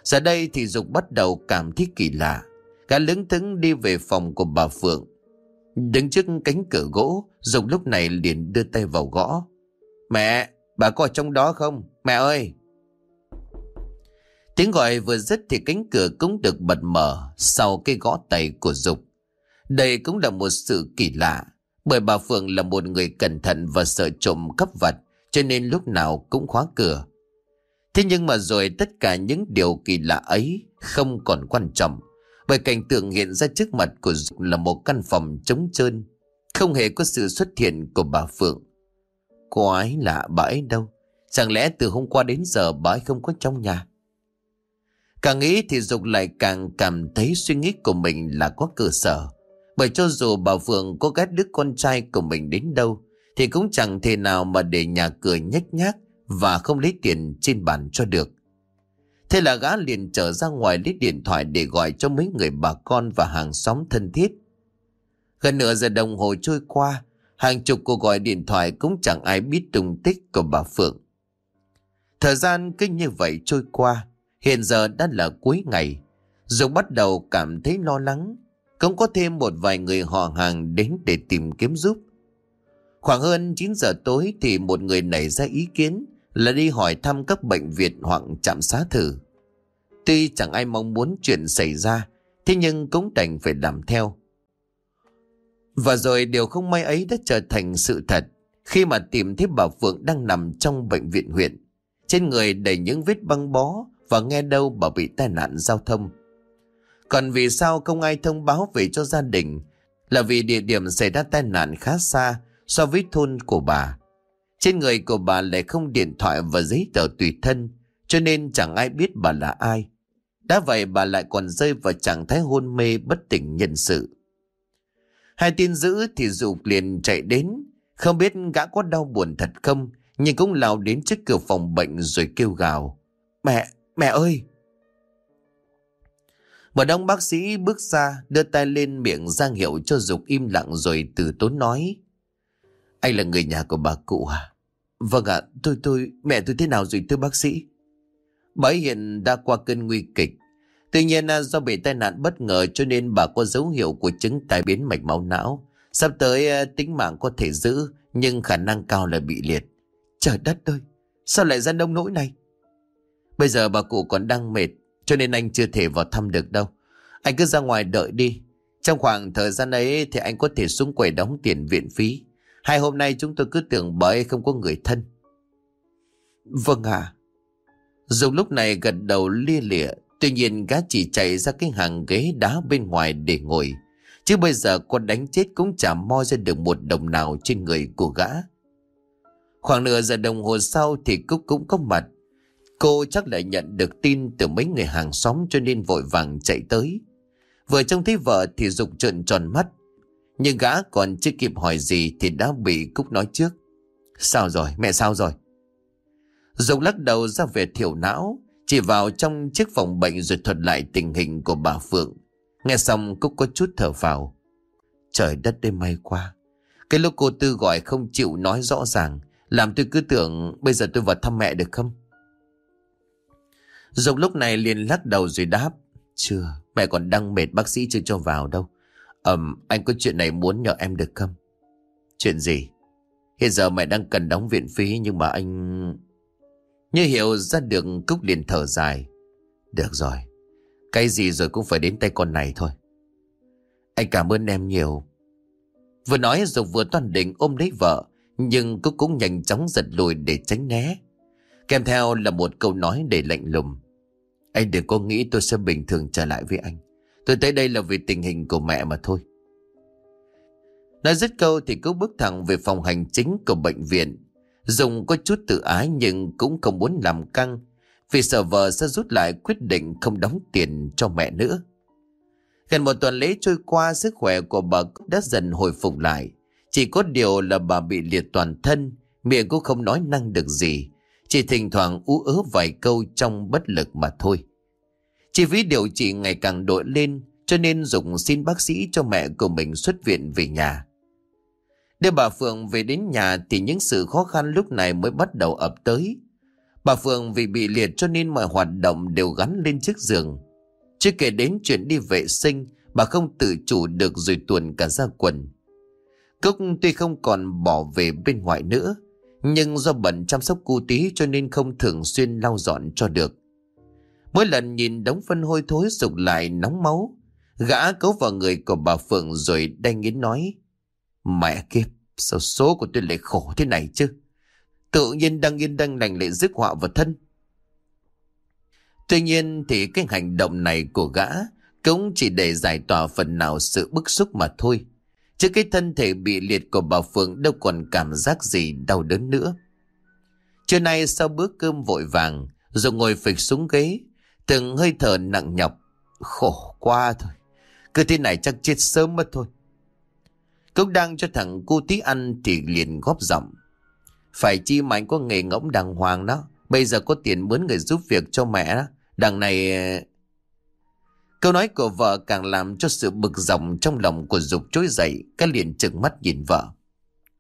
Speaker 1: Giờ đây thì Dục bắt đầu cảm thấy kỳ lạ. Gã lững thững đi về phòng của bà Phượng. Đứng trước cánh cửa gỗ Dục lúc này liền đưa tay vào gõ. Mẹ, bà có ở trong đó không? Mẹ ơi! Tiếng gọi vừa dứt thì cánh cửa cũng được bật mở sau cái gõ tay của Dục. Đây cũng là một sự kỳ lạ, bởi bà Phượng là một người cẩn thận và sợ trộm cắp vật, cho nên lúc nào cũng khóa cửa. Thế nhưng mà rồi tất cả những điều kỳ lạ ấy không còn quan trọng, bởi cảnh tượng hiện ra trước mặt của Dục là một căn phòng trống trơn, không hề có sự xuất hiện của bà Phượng. Cô ấy lạ bà ấy đâu? Chẳng lẽ từ hôm qua đến giờ bà ấy không có trong nhà? Càng nghĩ thì Dục lại càng cảm thấy suy nghĩ của mình là có cơ sở. Bởi cho dù bà Phượng có ghét đứa con trai của mình đến đâu, thì cũng chẳng thể nào mà để nhà cửa nhếch nhác và không lấy tiền trên bàn cho được. Thế là gã liền trở ra ngoài lấy điện thoại để gọi cho mấy người bà con và hàng xóm thân thiết. Gần nửa giờ đồng hồ trôi qua, hàng chục cuộc gọi điện thoại cũng chẳng ai biết tung tích của bà Phượng. Thời gian cứ như vậy trôi qua, hiện giờ đã là cuối ngày. Dũng bắt đầu cảm thấy lo lắng, cũng có thêm một vài người họ hàng đến để tìm kiếm giúp. Khoảng hơn 9 giờ tối thì một người nảy ra ý kiến là đi hỏi thăm các bệnh viện hoặc trạm xá thử. Tuy chẳng ai mong muốn chuyện xảy ra, thế nhưng cũng đành phải làm theo. Và rồi điều không may ấy đã trở thành sự thật khi mà tìm thấy bà Phượng đang nằm trong bệnh viện huyện. Trên người đầy những vết băng bó và nghe đâu bà bị tai nạn giao thông. Còn vì sao không ai thông báo về cho gia đình là vì địa điểm xảy ra tai nạn khá xa so với thôn của bà. Trên người của bà lại không điện thoại và giấy tờ tùy thân, cho nên chẳng ai biết bà là ai. Đã vậy bà lại còn rơi vào trạng thái hôn mê bất tỉnh nhân sự. Hai tiên dữ thì dục liền chạy đến, không biết gã có đau buồn thật không, nhưng cũng lao đến trước cửa phòng bệnh rồi kêu gào. Mẹ, mẹ ơi! Một đông bác sĩ bước ra, đưa tay lên miệng giang hiệu cho dục im lặng rồi từ tốn nói. Anh là người nhà của bà cụ à? Vâng ạ, tôi tôi, mẹ tôi thế nào rồi thưa bác sĩ? Bà ấy hiện đã qua cơn nguy kịch, Tuy nhiên à, do bị tai nạn bất ngờ cho nên bà có dấu hiệu của chứng tai biến mạch máu não. Sắp tới à, tính mạng có thể giữ nhưng khả năng cao là bị liệt. Trời đất ơi, sao lại ra đông nỗi này? Bây giờ bà cụ còn đang mệt cho nên anh chưa thể vào thăm được đâu. Anh cứ ra ngoài đợi đi. Trong khoảng thời gian ấy thì anh có thể xuống quầy đóng tiền viện phí. Hai hôm nay chúng tôi cứ tưởng bà ấy không có người thân. Vâng ạ. À. Dùng lúc này gật đầu lia lịa Tuy nhiên, gã chỉ chạy ra cái hàng ghế đá bên ngoài để ngồi. Chứ bây giờ con đánh chết cũng chả moi ra được một đồng nào trên người của gã. Khoảng nửa giờ đồng hồ sau thì Cúc cũng có mặt. Cô chắc lại nhận được tin từ mấy người hàng xóm cho nên vội vàng chạy tới. Vừa trông thấy vợ thì Dục trợn tròn mắt. Nhưng gã còn chưa kịp hỏi gì thì đã bị Cúc nói trước. Sao rồi? Mẹ sao rồi? Dục lắc đầu ra về thiểu não. Chỉ vào trong chiếc phòng bệnh rồi thuật lại tình hình của bà Phượng. Nghe xong Cúc có chút thở vào. Trời đất đêm may qua. Cái lúc cô Tư gọi không chịu nói rõ ràng. Làm tôi cứ tưởng bây giờ tôi vào thăm mẹ được không? Dục lúc này liền lắc đầu rồi đáp. Chưa, mẹ còn đang mệt bác sĩ chưa cho vào đâu. Ừm, anh có chuyện này muốn nhờ em được không? Chuyện gì? Hiện giờ mẹ đang cần đóng viện phí nhưng mà anh... Như hiểu ra được Cúc liền thở dài. Được rồi. Cái gì rồi cũng phải đến tay con này thôi. Anh cảm ơn em nhiều. Vừa nói Dục vừa toàn định ôm lấy vợ. Nhưng Cúc cũng nhanh chóng giật lùi để tránh né. Kèm theo là một câu nói để lạnh lùng. Anh đừng có nghĩ tôi sẽ bình thường trở lại với anh. Tôi tới đây là vì tình hình của mẹ mà thôi. Nói dứt câu thì Cúc bước thẳng về phòng hành chính của bệnh viện. Dùng có chút tự ái nhưng cũng không muốn làm căng vì sợ vợ sẽ rút lại quyết định không đóng tiền cho mẹ nữa. Gần một tuần lễ trôi qua sức khỏe của bà đã dần hồi phục lại. Chỉ có điều là bà bị liệt toàn thân, miệng cũng không nói năng được gì. Chỉ thỉnh thoảng ú ớ vài câu trong bất lực mà thôi. Chi phí điều trị ngày càng đội lên cho nên Dũng xin bác sĩ cho mẹ của mình xuất viện về nhà. Đưa bà Phượng về đến nhà thì những sự khó khăn lúc này mới bắt đầu ập tới. Bà Phượng vì bị liệt cho nên mọi hoạt động đều gắn lên chiếc giường. Chưa kể đến chuyện đi vệ sinh, bà không tự chủ được rồi tuần cả ra quần. Cúc tuy không còn bỏ về bên ngoài nữa, nhưng do bận chăm sóc cu tí cho nên không thường xuyên lau dọn cho được. Mỗi lần nhìn đống phân hôi thối sụp lại nóng máu, gã cấu vào người của bà Phượng rồi đanh nghiến nói. Mẹ kiếp, sao số của tôi lại khổ thế này chứ? Tự nhiên đang yên đang lành lại rước họa vào thân. Tuy nhiên thì cái hành động này của gã cũng chỉ để giải tỏa phần nào sự bức xúc mà thôi. Chứ cái thân thể bị liệt của bà Phượng đâu còn cảm giác gì đau đớn nữa. Trưa nay sau bữa cơm vội vàng, rồi ngồi phịch xuống ghế, từng hơi thở nặng nhọc. Khổ quá thôi, cứ thế này chắc chết sớm mất thôi. Cốc đang cho thằng cô tí ăn thì liền góp giọng. Phải chi mà anh có nghề ngỗng đàng hoàng đó. Bây giờ có tiền mướn người giúp việc cho mẹ đó. Đằng này... Câu nói của vợ càng làm cho sự bực dòng trong lòng của Dục trỗi dậy. Cái liền trừng mắt nhìn vợ.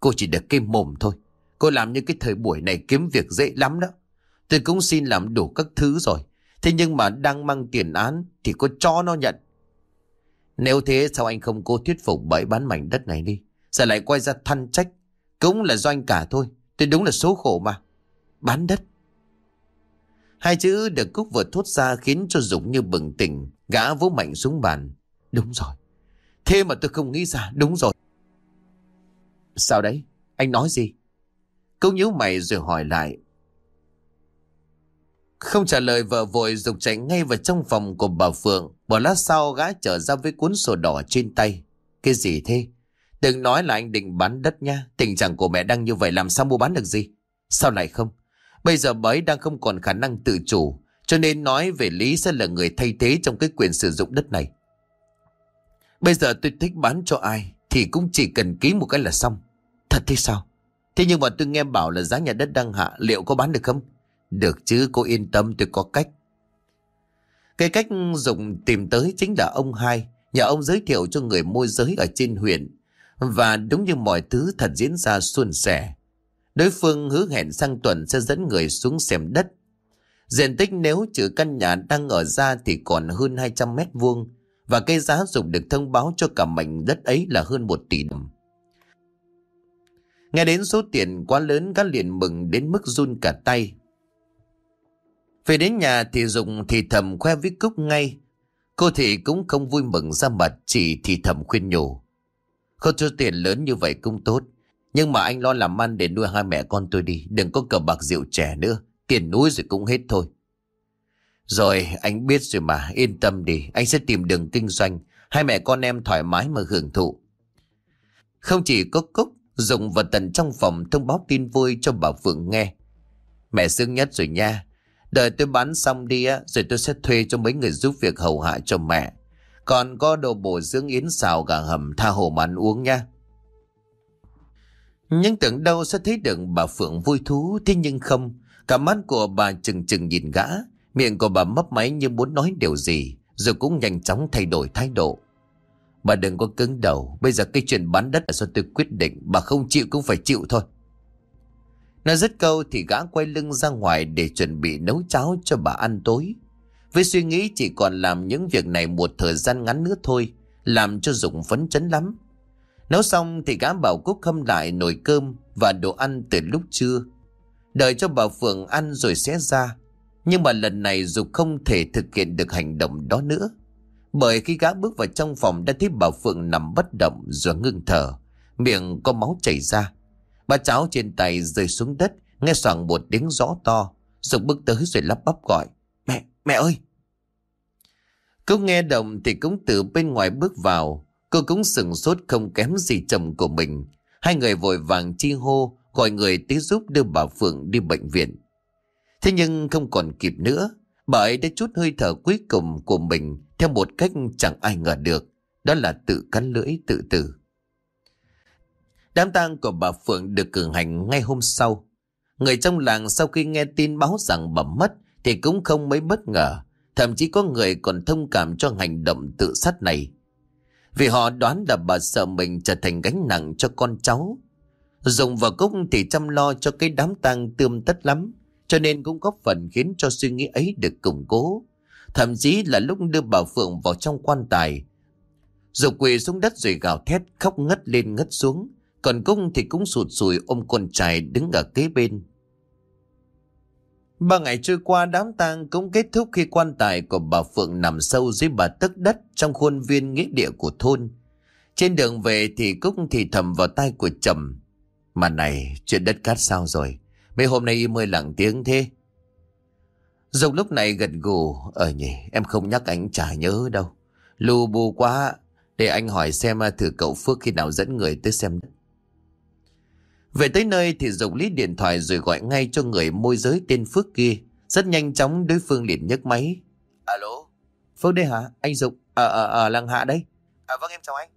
Speaker 1: Cô chỉ được cái mồm thôi. Cô làm như cái thời buổi này kiếm việc dễ lắm đó. Tôi cũng xin làm đủ các thứ rồi. Thế nhưng mà đang mang tiền án thì có cho nó nhận. Nếu thế sao anh không cố thuyết phục bởi bán mảnh đất này đi. Giờ lại quay ra than trách. Cũng là do anh cả thôi. Tôi đúng là số khổ mà. Bán đất. Hai chữ được Cúc vừa thốt ra khiến cho Dũng như bừng tỉnh, gã vỗ mạnh xuống bàn. Đúng rồi. Thế mà tôi không nghĩ ra, đúng rồi. Sao đấy? Anh nói gì? Câu nhíu mày rồi hỏi lại. Không trả lời, vợ vội dục chạy ngay vào trong phòng của bà Phượng. Bỏ lát sau, gã trở ra với cuốn sổ đỏ trên tay. Cái gì thế? Đừng nói là anh định bán đất nha. Tình trạng của mẹ đang như vậy, làm sao mua bán được gì? Sao lại không? Bây giờ bà ấy đang không còn khả năng tự chủ. Cho nên nói về Lý sẽ là người thay thế trong cái quyền sử dụng đất này. Bây giờ tôi thích bán cho ai thì cũng chỉ cần ký một cái là xong. Thật thế sao? Thế nhưng mà tôi nghe bảo là giá nhà đất đang hạ, liệu có bán được không? Được chứ, cô yên tâm, tôi có cách. Cái cách dùng tìm tới chính là ông hai. Nhà ông giới thiệu cho người môi giới ở trên huyện. Và đúng như mọi thứ, thật diễn ra suôn sẻ. Đối phương hứa hẹn sang tuần sẽ dẫn người xuống xem đất. Diện tích nếu trừ căn nhà đang ở ra thì còn hơn 200 mét vuông và cây giá dùng được thông báo cho cả mảnh đất ấy là hơn 1 tỷ đồng. Nghe đến số tiền quá lớn các liền mừng đến mức run cả tay. Về đến nhà thì Dùng thì thầm khoe với Cúc ngay. Cô thì cũng không vui mừng ra mặt chỉ thì thầm khuyên nhủ. Không cho tiền lớn như vậy cũng tốt. Nhưng mà anh lo làm ăn để nuôi hai mẹ con tôi đi. Đừng có cờ bạc rượu trẻ nữa. Tiền núi rồi cũng hết thôi. Rồi anh biết rồi mà yên tâm đi. Anh sẽ tìm đường kinh doanh. Hai mẹ con em thoải mái mà hưởng thụ. Không chỉ có Cúc, Dùng và Tần trong phòng thông báo tin vui cho bà Phượng nghe. Mẹ sướng nhất rồi nha. Đợi tôi bán xong đi á, rồi tôi sẽ thuê cho mấy người giúp việc hầu hạ cho mẹ. Còn có đồ bổ dưỡng yến xào gà hầm tha hồ mà ăn uống nha. Nhưng tưởng đâu sẽ thấy được bà Phượng vui thú, thế nhưng không. Cả mắt của bà chừng chừng nhìn gã, miệng của bà mấp máy như muốn nói điều gì, rồi cũng nhanh chóng thay đổi thái độ. Bà đừng có cứng đầu, bây giờ cái chuyện bán đất là do tôi quyết định, bà không chịu cũng phải chịu thôi. Nói dứt câu thì gã quay lưng ra ngoài để chuẩn bị nấu cháo cho bà ăn tối. Với suy nghĩ chỉ còn làm những việc này một thời gian ngắn nữa thôi, làm cho Dũng phấn chấn lắm. Nấu xong thì gã bảo Cúc hâm lại nồi cơm và đồ ăn từ lúc trưa. Đợi cho bà Phượng ăn rồi sẽ ra. Nhưng mà lần này Dục không thể thực hiện được hành động đó nữa. Bởi khi gã bước vào trong phòng đã thấy bà Phượng nằm bất động rồi ngưng thở. Miệng có máu chảy ra. Bà cháu trên tay rơi xuống đất, nghe soảng một tiếng gió to. Dục bước tới rồi lắp bắp gọi. Mẹ, mẹ ơi! Cô nghe động thì cũng từ bên ngoài bước vào. Cô cũng sừng sốt không kém gì chồng của mình. Hai người vội vàng chi hô, gọi người tới giúp đưa bà Phượng đi bệnh viện. Thế nhưng không còn kịp nữa, bà ấy đã chút hơi thở cuối cùng của mình theo một cách chẳng ai ngờ được, đó là tự cắn lưỡi tự tử. Đám tang của bà Phượng được cử hành ngay hôm sau. Người trong làng sau khi nghe tin báo rằng bà mất thì cũng không mấy bất ngờ. Thậm chí có người còn thông cảm cho hành động tự sát này. Vì họ đoán là bà sợ mình trở thành gánh nặng cho con cháu. Dùng vào cúc thì chăm lo cho cái đám tang tươm tất lắm. Cho nên cũng góp phần khiến cho suy nghĩ ấy được củng cố. Thậm chí là lúc đưa bà Phượng vào trong quan tài. Dục quỳ xuống đất rồi gào thét khóc ngất lên ngất xuống. Còn cung thì cũng sụt sùi ôm con trai đứng ở kế bên. Ba ngày trôi qua đám tang cũng kết thúc khi quan tài của bà Phượng nằm sâu dưới bà tức đất trong khuôn viên nghĩa địa của thôn. Trên đường về thì Cúc thì thầm vào tay của chồng. Mà này, chuyện đất cát sao rồi? Mấy hôm nay im hơi lặng tiếng thế. Dục lúc này gật gù. ở nhỉ, em không nhắc anh chả nhớ đâu. Lù bù quá. Để anh hỏi xem thử cậu Phước khi nào dẫn người tới xem đất. Về tới nơi thì Dục lý điện thoại rồi gọi ngay cho người môi giới tên Phước kia. Rất nhanh chóng đối phương liền nhấc máy. Alo, Phước đây hả? Anh Dục, ở, ở, ở làng hạ đây. À vâng em chào anh.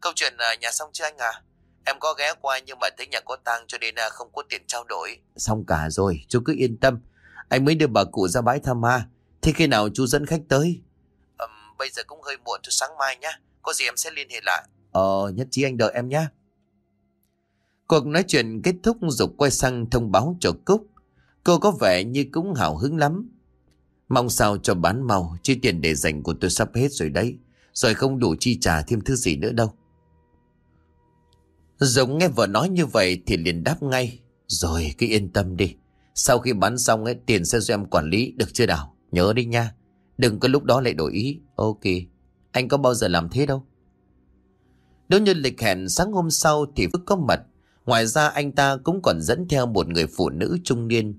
Speaker 1: Câu chuyện à, nhà xong chưa anh à? Em có ghé qua nhưng mà thấy nhà có tang cho nên à, không có tiền trao đổi. Xong cả rồi, chú cứ yên tâm. Anh mới đưa bà cụ ra bãi thăm ma. Thế khi nào chú dẫn khách tới? Um, bây giờ cũng hơi muộn cho sáng mai nhá. Có gì em sẽ liên hệ lại. Ờ, nhất trí anh đợi em nhé. Cuộc nói chuyện kết thúc Dục quay sang thông báo cho Cúc. Cô có vẻ như cũng hào hứng lắm. Mong sao cho bán màu chi tiền để dành của tôi sắp hết rồi đấy. Rồi không đủ chi trả thêm thứ gì nữa đâu. Giống nghe vợ nói như vậy thì liền đáp ngay. Rồi cứ yên tâm đi. Sau khi bán xong ấy, tiền sẽ do em quản lý được chưa đảo? Nhớ đi nha. Đừng có lúc đó lại đổi ý. Ok. Anh có bao giờ làm thế đâu. Nếu như lịch hẹn sáng hôm sau thì Phước có mặt. Ngoài ra anh ta cũng còn dẫn theo một người phụ nữ trung niên.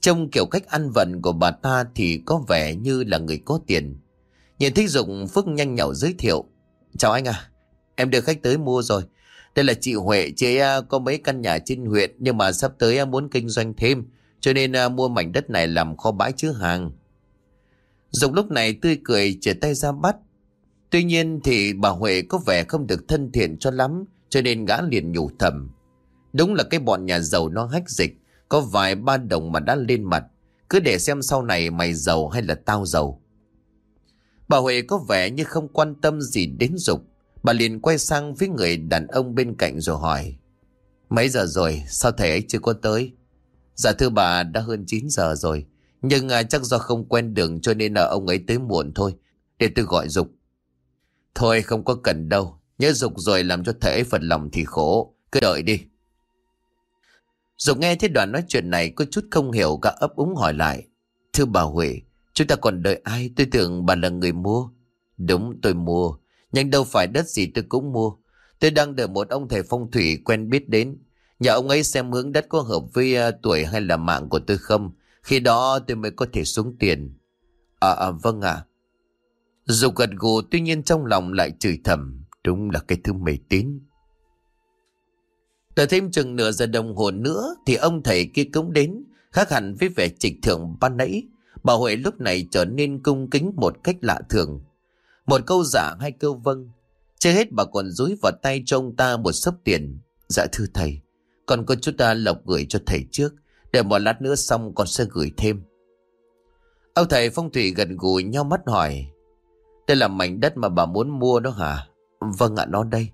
Speaker 1: trong kiểu cách ăn vận của bà ta thì có vẻ như là người có tiền. Nhìn thấy Dụng Phước nhanh nhậu giới thiệu. Chào anh à, em được khách tới mua rồi. Đây là chị Huệ, chị ấy có mấy căn nhà trên huyện nhưng mà sắp tới à, muốn kinh doanh thêm. Cho nên à, mua mảnh đất này làm kho bãi chứa hàng. Dụng lúc này tươi cười trở tay ra bắt. Tuy nhiên thì bà Huệ có vẻ không được thân thiện cho lắm cho nên gã liền nhủ thầm. Đúng là cái bọn nhà giàu nó hách dịch. Có vài ba đồng mà đã lên mặt. Cứ để xem sau này mày giàu hay là tao giàu. Bà Huệ có vẻ như không quan tâm gì đến Dục. Bà liền quay sang với người đàn ông bên cạnh rồi hỏi Mấy giờ rồi? Sao thầy ấy chưa có tới? Dạ thưa bà đã hơn 9 giờ rồi. Nhưng à, chắc do không quen đường cho nên là ông ấy tới muộn thôi. Để tôi gọi Dục. Thôi không có cần đâu. Nhớ Dục rồi làm cho thầy ấy phật lòng thì khổ. Cứ đợi đi dù nghe thấy đoạn nói chuyện này có chút không hiểu gã ấp úng hỏi lại. Thưa bà Huệ, chúng ta còn đợi ai? Tôi tưởng bà là người mua. Đúng tôi mua, nhưng đâu phải đất gì tôi cũng mua. Tôi đang đợi một ông thầy phong thủy quen biết đến. Nhà ông ấy xem hướng đất có hợp với à, tuổi hay là mạng của tôi không. Khi đó tôi mới có thể xuống tiền. À, à vâng ạ. À. Dù gật gù tuy nhiên trong lòng lại chửi thầm. Đúng là cái thứ mê tín. Đợi thêm chừng nửa giờ đồng hồ nữa thì ông thầy kia cũng đến, khác hẳn với vẻ trịch thượng ban nãy. Bà Huệ lúc này trở nên cung kính một cách lạ thường. Một câu dạ, giả hay câu vâng. Chưa hết bà còn dúi vào tay cho ông ta một sấp tiền. Dạ thưa thầy, còn có chút ta lộc gửi cho thầy trước. Để một lát nữa xong con sẽ gửi thêm. Ông thầy phong thủy gần gũi nhau mắt hỏi. Đây là mảnh đất mà bà muốn mua đó hả? Vâng ạ, nó đây.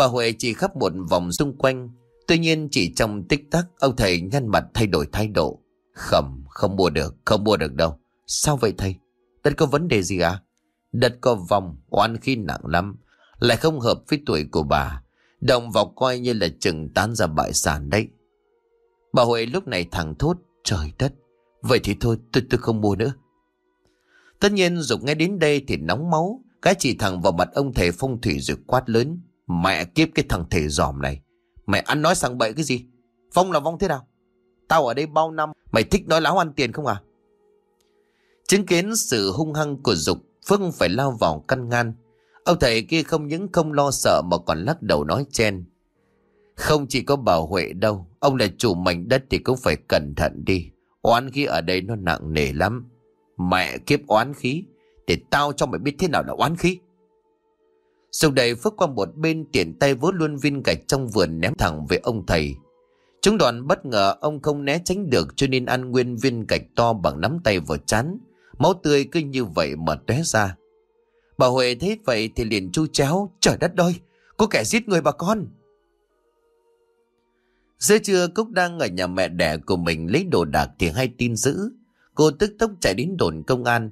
Speaker 1: Bà Huệ chỉ khắp một vòng xung quanh. Tuy nhiên chỉ trong tích tắc ông thầy nhăn mặt thay đổi thái độ. Khẩm, không mua được, không mua được đâu. Sao vậy thầy? Đất có vấn đề gì à? Đất có vòng, oan khi nặng lắm. Lại không hợp với tuổi của bà. Đồng vào coi như là chừng tán ra bại sản đấy. Bà Huệ lúc này thẳng thốt. Trời đất, vậy thì thôi tôi, tôi không mua nữa. Tất nhiên Dục nghe đến đây thì nóng máu. Cái chỉ thẳng vào mặt ông thầy phong thủy rồi quát lớn. Mẹ kiếp cái thằng thể giòm này. Mẹ ăn nói sang bậy cái gì? Phong là vong thế nào? Tao ở đây bao năm, mày thích nói láo ăn tiền không à? Chứng kiến sự hung hăng của Dục, Phương phải lao vào căn ngăn. Ông thầy kia không những không lo sợ mà còn lắc đầu nói chen. Không chỉ có bảo Huệ đâu, ông là chủ mảnh đất thì cũng phải cẩn thận đi. Oán khí ở đây nó nặng nề lắm. Mẹ kiếp oán khí, để tao cho mày biết thế nào là oán khí. Sau đây phước qua một bên tiện tay vớ luôn viên gạch trong vườn ném thẳng về ông thầy. Chúng đoàn bất ngờ ông không né tránh được cho nên ăn nguyên viên gạch to bằng nắm tay vào chán. Máu tươi cứ như vậy mà tóe ra. Bà Huệ thấy vậy thì liền chu chéo. Trời đất ơi, có kẻ giết người bà con. Giữa trưa Cúc đang ở nhà mẹ đẻ của mình lấy đồ đạc thì hay tin dữ. Cô tức tốc chạy đến đồn công an.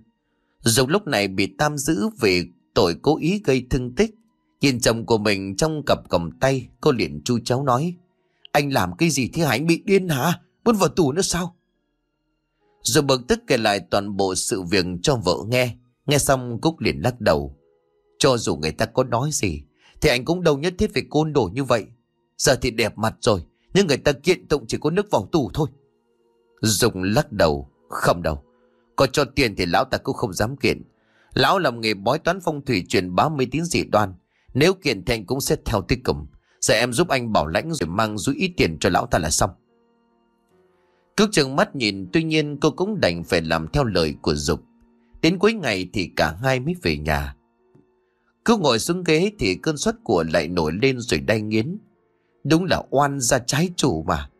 Speaker 1: Dù lúc này bị tam giữ về tội cố ý gây thương tích. Nhìn chồng của mình trong cặp cầm tay, cô liền chu cháu nói. Anh làm cái gì thế hả? Anh bị điên hả? Muốn vào tù nữa sao? Rồi bực tức kể lại toàn bộ sự việc cho vợ nghe. Nghe xong Cúc liền lắc đầu. Cho dù người ta có nói gì, thì anh cũng đâu nhất thiết phải côn đổ như vậy. Giờ thì đẹp mặt rồi, nhưng người ta kiện tụng chỉ có nước vào tù thôi. Dùng lắc đầu, không đâu. Có cho tiền thì lão ta cũng không dám kiện. Lão làm nghề bói toán phong thủy truyền bá mê tín dị đoan. Nếu kiện thì anh cũng sẽ theo tới cùng. Giờ em giúp anh bảo lãnh rồi mang rúi ít tiền cho lão ta là xong. Cước chừng mắt nhìn, tuy nhiên cô cũng đành phải làm theo lời của Dục. Đến cuối ngày thì cả hai mới về nhà. Cứ ngồi xuống ghế thì cơn suất của lại nổi lên rồi đay nghiến. Đúng là oan ra trái chủ mà.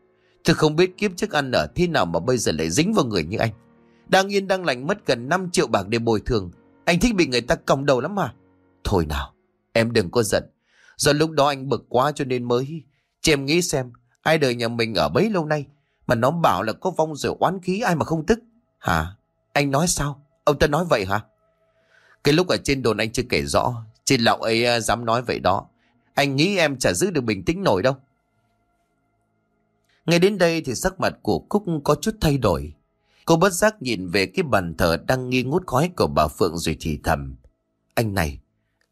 Speaker 1: Tôi không biết kiếp trước ăn ở thế nào mà bây giờ lại dính vào người như anh. Đang yên đang lành mất gần 5 triệu bạc để bồi thường. Anh thích bị người ta còng đầu lắm mà. Thôi nào, em đừng có giận. Do lúc đó anh bực quá cho nên mới... Chị em nghĩ xem, ai đời nhà mình ở bấy lâu nay mà nó bảo là có vong rồi oán khí ai mà không tức. Hả? Anh nói sao? Ông ta nói vậy hả? Cái lúc ở trên đồn anh chưa kể rõ. Trên lão ấy à, dám nói vậy đó. Anh nghĩ em chả giữ được bình tĩnh nổi đâu. Ngay đến đây thì sắc mặt của Cúc có chút thay đổi. Cô bất giác nhìn về cái bàn thờ đang nghi ngút khói của bà Phượng rồi thì thầm. Anh này,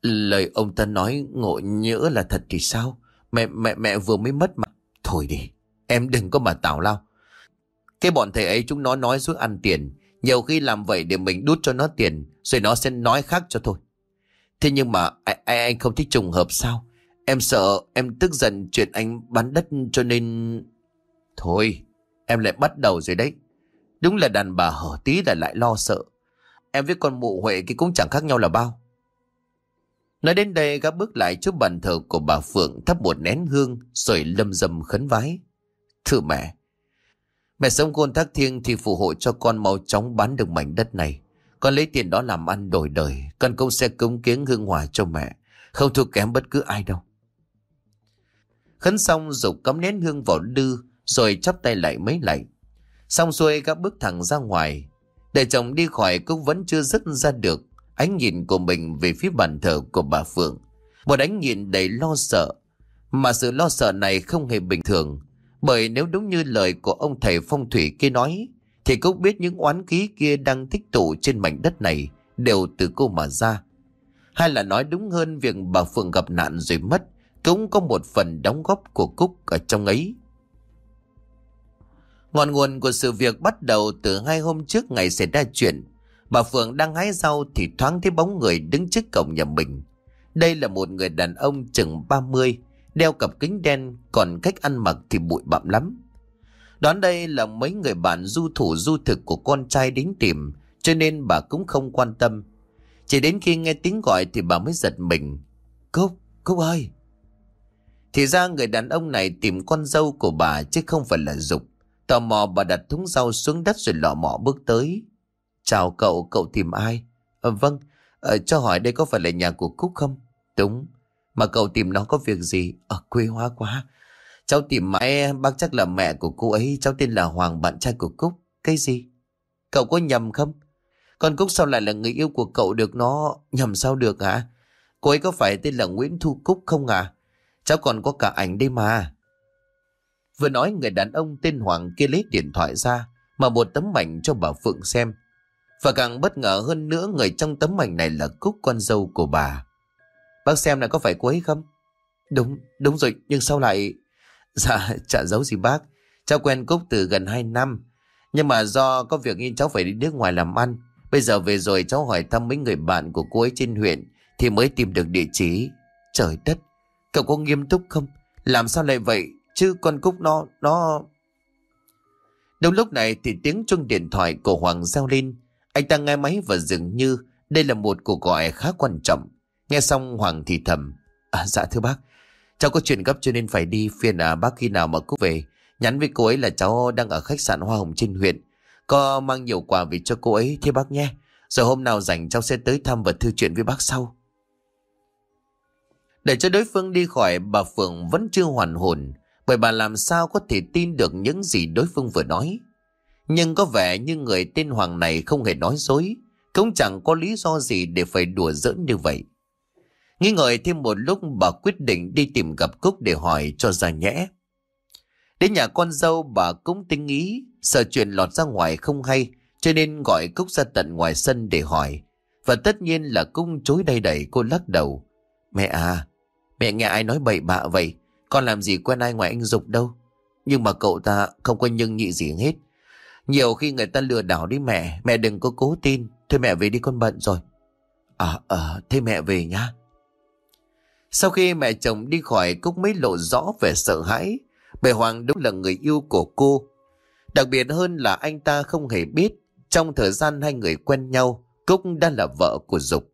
Speaker 1: lời ông ta nói ngộ nhỡ là thật thì sao? Mẹ mẹ mẹ vừa mới mất mà. Thôi đi, em đừng có mà tào lao. Cái bọn thầy ấy chúng nó nói dối ăn tiền. Nhiều khi làm vậy để mình đút cho nó tiền, rồi nó sẽ nói khác cho thôi. Thế nhưng mà anh, anh không thích trùng hợp sao? Em sợ em tức giận chuyện anh bán đất cho nên... Thôi, em lại bắt đầu rồi đấy. Đúng là đàn bà hở tí là lại lo sợ. Em với con mụ Huệ kia cũng chẳng khác nhau là bao. Nói đến đây gã bước lại trước bàn thờ của bà Phượng thắp một nén hương rồi lâm dầm khấn vái. Thưa mẹ, mẹ sống con thác thiêng thì phù hộ cho con mau chóng bán được mảnh đất này. Con lấy tiền đó làm ăn đổi đời, con cũng sẽ cống kiến hương hòa cho mẹ, không thua kém bất cứ ai đâu. Khấn xong dục cắm nén hương vào lư rồi chắp tay lại mấy lạy. Xong xuôi các bước thẳng ra ngoài. Để chồng đi khỏi cũng vẫn chưa dứt ra được ánh nhìn của mình về phía bàn thờ của bà Phượng. Một ánh nhìn đầy lo sợ. Mà sự lo sợ này không hề bình thường. Bởi nếu đúng như lời của ông thầy phong thủy kia nói, thì cũng biết những oán khí kia đang tích tụ trên mảnh đất này đều từ cô mà ra. Hay là nói đúng hơn việc bà Phượng gặp nạn rồi mất cũng có một phần đóng góp của Cúc ở trong ấy. Ngọn nguồn của sự việc bắt đầu từ hai hôm trước ngày xảy ra chuyện. Bà Phượng đang hái rau thì thoáng thấy bóng người đứng trước cổng nhà mình. Đây là một người đàn ông chừng 30, đeo cặp kính đen, còn cách ăn mặc thì bụi bặm lắm. Đoán đây là mấy người bạn du thủ du thực của con trai đến tìm, cho nên bà cũng không quan tâm. Chỉ đến khi nghe tiếng gọi thì bà mới giật mình. Cúc, Cúc ơi! Thì ra người đàn ông này tìm con dâu của bà chứ không phải là Dục. Tò mò bà đặt thúng rau xuống đất rồi lọ mọ bước tới. Chào cậu, cậu tìm ai? À, vâng, à, cho hỏi đây có phải là nhà của Cúc không? Đúng, mà cậu tìm nó có việc gì? Ở quê hoa quá. Cháu tìm mãi bác chắc là mẹ của cô ấy, cháu tên là Hoàng bạn trai của Cúc. Cái gì? Cậu có nhầm không? Còn Cúc sao lại là người yêu của cậu được nó nhầm sao được hả? Cô ấy có phải tên là Nguyễn Thu Cúc không à? Cháu còn có cả ảnh đây mà. Vừa nói người đàn ông tên Hoàng kia lấy điện thoại ra mà một tấm ảnh cho bà Phượng xem. Và càng bất ngờ hơn nữa người trong tấm ảnh này là Cúc con dâu của bà. Bác xem là có phải cô ấy không? Đúng, đúng rồi, nhưng sao lại... Dạ, chả giấu gì bác. Cháu quen Cúc từ gần 2 năm. Nhưng mà do có việc nên cháu phải đi nước ngoài làm ăn. Bây giờ về rồi cháu hỏi thăm mấy người bạn của cô ấy trên huyện thì mới tìm được địa chỉ. Trời đất, cậu có nghiêm túc không? Làm sao lại vậy? Chứ con Cúc nó, nó... đâu lúc này thì tiếng chuông điện thoại của Hoàng reo lên. Anh ta nghe máy và dường như đây là một cuộc gọi khá quan trọng. Nghe xong Hoàng thì thầm. À, dạ thưa bác, cháu có chuyện gấp cho nên phải đi phiền à bác khi nào mà Cúc về. Nhắn với cô ấy là cháu đang ở khách sạn Hoa Hồng trên huyện. Có mang nhiều quà về cho cô ấy thế bác nhé. Rồi hôm nào rảnh cháu sẽ tới thăm và thư chuyện với bác sau. Để cho đối phương đi khỏi bà Phượng vẫn chưa hoàn hồn bởi bà làm sao có thể tin được những gì đối phương vừa nói. Nhưng có vẻ như người tên Hoàng này không hề nói dối, cũng chẳng có lý do gì để phải đùa giỡn như vậy. Nghĩ ngợi thêm một lúc bà quyết định đi tìm gặp Cúc để hỏi cho ra nhẽ. Đến nhà con dâu bà cũng tinh ý, sợ chuyện lọt ra ngoài không hay, cho nên gọi Cúc ra tận ngoài sân để hỏi. Và tất nhiên là cung chối đầy đầy cô lắc đầu. Mẹ à, mẹ nghe ai nói bậy bạ vậy? Con làm gì quen ai ngoài anh Dục đâu. Nhưng mà cậu ta không có nhưng nhị gì hết. Nhiều khi người ta lừa đảo đi mẹ, mẹ đừng có cố tin. Thôi mẹ về đi con bận rồi. À, ờ, thế mẹ về nhá. Sau khi mẹ chồng đi khỏi Cúc mới lộ rõ vẻ sợ hãi. Bởi Hoàng đúng là người yêu của cô. Đặc biệt hơn là anh ta không hề biết trong thời gian hai người quen nhau Cúc đã là vợ của Dục.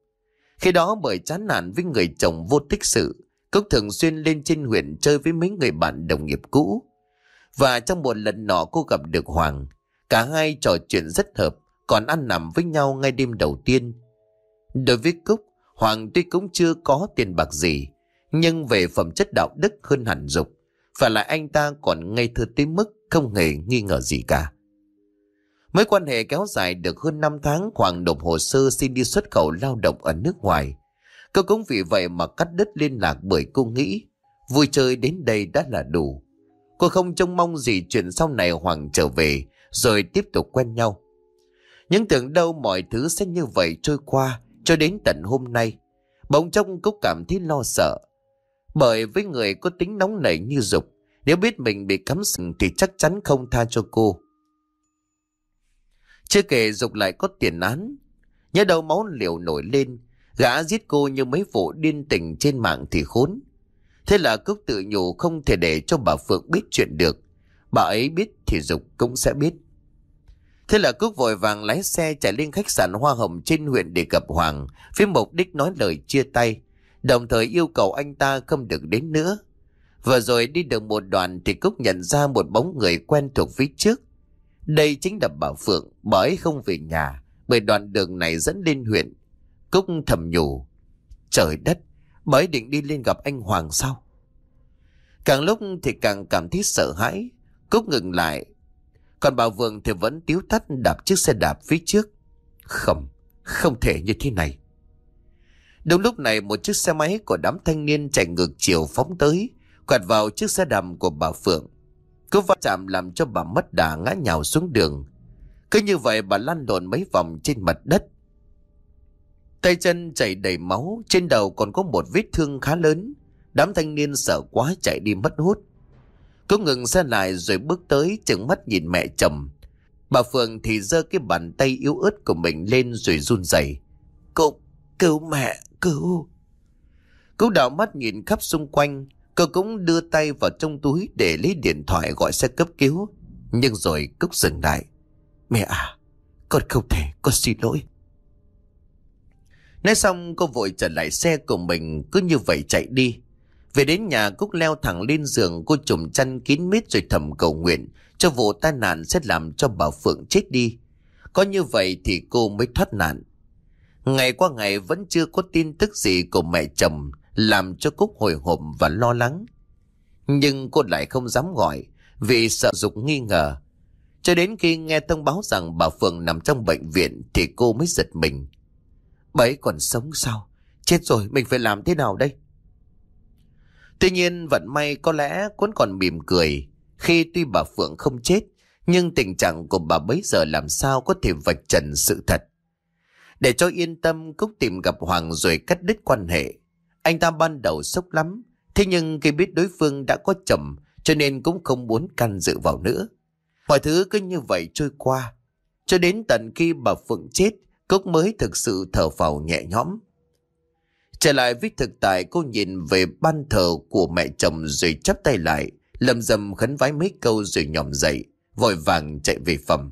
Speaker 1: Khi đó bởi chán nản với người chồng vô tích sự Cúc thường xuyên lên trên huyện chơi với mấy người bạn đồng nghiệp cũ. Và trong một lần nọ cô gặp được Hoàng. Cả hai trò chuyện rất hợp, còn ăn nằm với nhau ngay đêm đầu tiên. Đối với Cúc, Hoàng tuy cũng chưa có tiền bạc gì, nhưng về phẩm chất đạo đức hơn hẳn dục. Phải là anh ta còn ngây thơ tới mức không hề nghi ngờ gì cả. Mối quan hệ kéo dài được hơn 5 tháng Hoàng nộp hồ sơ xin đi xuất khẩu lao động ở nước ngoài. Cô cũng vì vậy mà cắt đứt liên lạc bởi cô nghĩ vui chơi đến đây đã là đủ. Cô không trông mong gì chuyện sau này Hoàng trở về rồi tiếp tục quen nhau. Nhưng tưởng đâu mọi thứ sẽ như vậy trôi qua cho đến tận hôm nay. Bỗng trông Cúc cảm thấy lo sợ. Bởi với người có tính nóng nảy như Dục, nếu biết mình bị cắm sừng thì chắc chắn không tha cho cô. Chưa kể Dục lại có tiền án. Nhớ đầu máu liều nổi lên, Gã giết cô như mấy vụ điên tình trên mạng thì khốn. Thế là Cúc tự nhủ không thể để cho bà Phượng biết chuyện được. Bà ấy biết thì Dục cũng sẽ biết. Thế là Cúc vội vàng lái xe chạy lên khách sạn Hoa Hồng trên huyện để gặp Hoàng, với mục đích nói lời chia tay, đồng thời yêu cầu anh ta không được đến nữa. Vừa rồi đi được một đoạn thì Cúc nhận ra một bóng người quen thuộc phía trước. Đây chính là bà Phượng, bà ấy không về nhà, bởi đoạn đường này dẫn lên huyện. Cúc thầm nhủ. Trời đất, mới định đi lên gặp anh Hoàng sao? Càng lúc thì càng cảm thấy sợ hãi. Cúc ngừng lại. Còn bà Vượng thì vẫn tiếu tắt đạp chiếc xe đạp phía trước. Không, không thể như thế này. Đúng lúc này một chiếc xe máy của đám thanh niên chạy ngược chiều phóng tới, quạt vào chiếc xe đầm của bà Phượng. Cứ va chạm làm cho bà mất đà ngã nhào xuống đường. Cứ như vậy bà lăn lộn mấy vòng trên mặt đất, Tay chân chảy đầy máu, trên đầu còn có một vết thương khá lớn. Đám thanh niên sợ quá chạy đi mất hút. Cô ngừng xe lại rồi bước tới chừng mắt nhìn mẹ chồng. Bà Phượng thì giơ cái bàn tay yếu ớt của mình lên rồi run rẩy. Cô, cứu mẹ, cứu. Cô đảo mắt nhìn khắp xung quanh. Cô cũng đưa tay vào trong túi để lấy điện thoại gọi xe cấp cứu. Nhưng rồi Cúc dừng lại. Mẹ à, con không thể, con xin lỗi. Nói xong, cô vội trở lại xe của mình, cứ như vậy chạy đi. Về đến nhà, Cúc leo thẳng lên giường, cô trùm chăn kín mít rồi thầm cầu nguyện cho vụ tai nạn sẽ làm cho bà Phượng chết đi. Có như vậy thì cô mới thoát nạn. Ngày qua ngày vẫn chưa có tin tức gì của mẹ chồng, làm cho Cúc hồi hộp và lo lắng. Nhưng cô lại không dám gọi, vì sợ dục nghi ngờ. Cho đến khi nghe thông báo rằng bà Phượng nằm trong bệnh viện thì cô mới giật mình. Bà ấy còn sống sao? Chết rồi, mình phải làm thế nào đây? Tuy nhiên vận may có lẽ cũng còn mỉm cười khi tuy bà Phượng không chết nhưng tình trạng của bà bấy giờ làm sao có thể vạch trần sự thật. Để cho yên tâm Cúc tìm gặp Hoàng rồi cắt đứt quan hệ. Anh ta ban đầu sốc lắm thế nhưng khi biết đối phương đã có chồng cho nên cũng không muốn can dự vào nữa. Mọi thứ cứ như vậy trôi qua cho đến tận khi bà Phượng chết Cốc mới thực sự thở phào nhẹ nhõm. Trở lại với thực tại cô nhìn về ban thờ của mẹ chồng rồi chắp tay lại, lầm dầm khấn vái mấy câu rồi nhòm dậy, vội vàng chạy về phòng.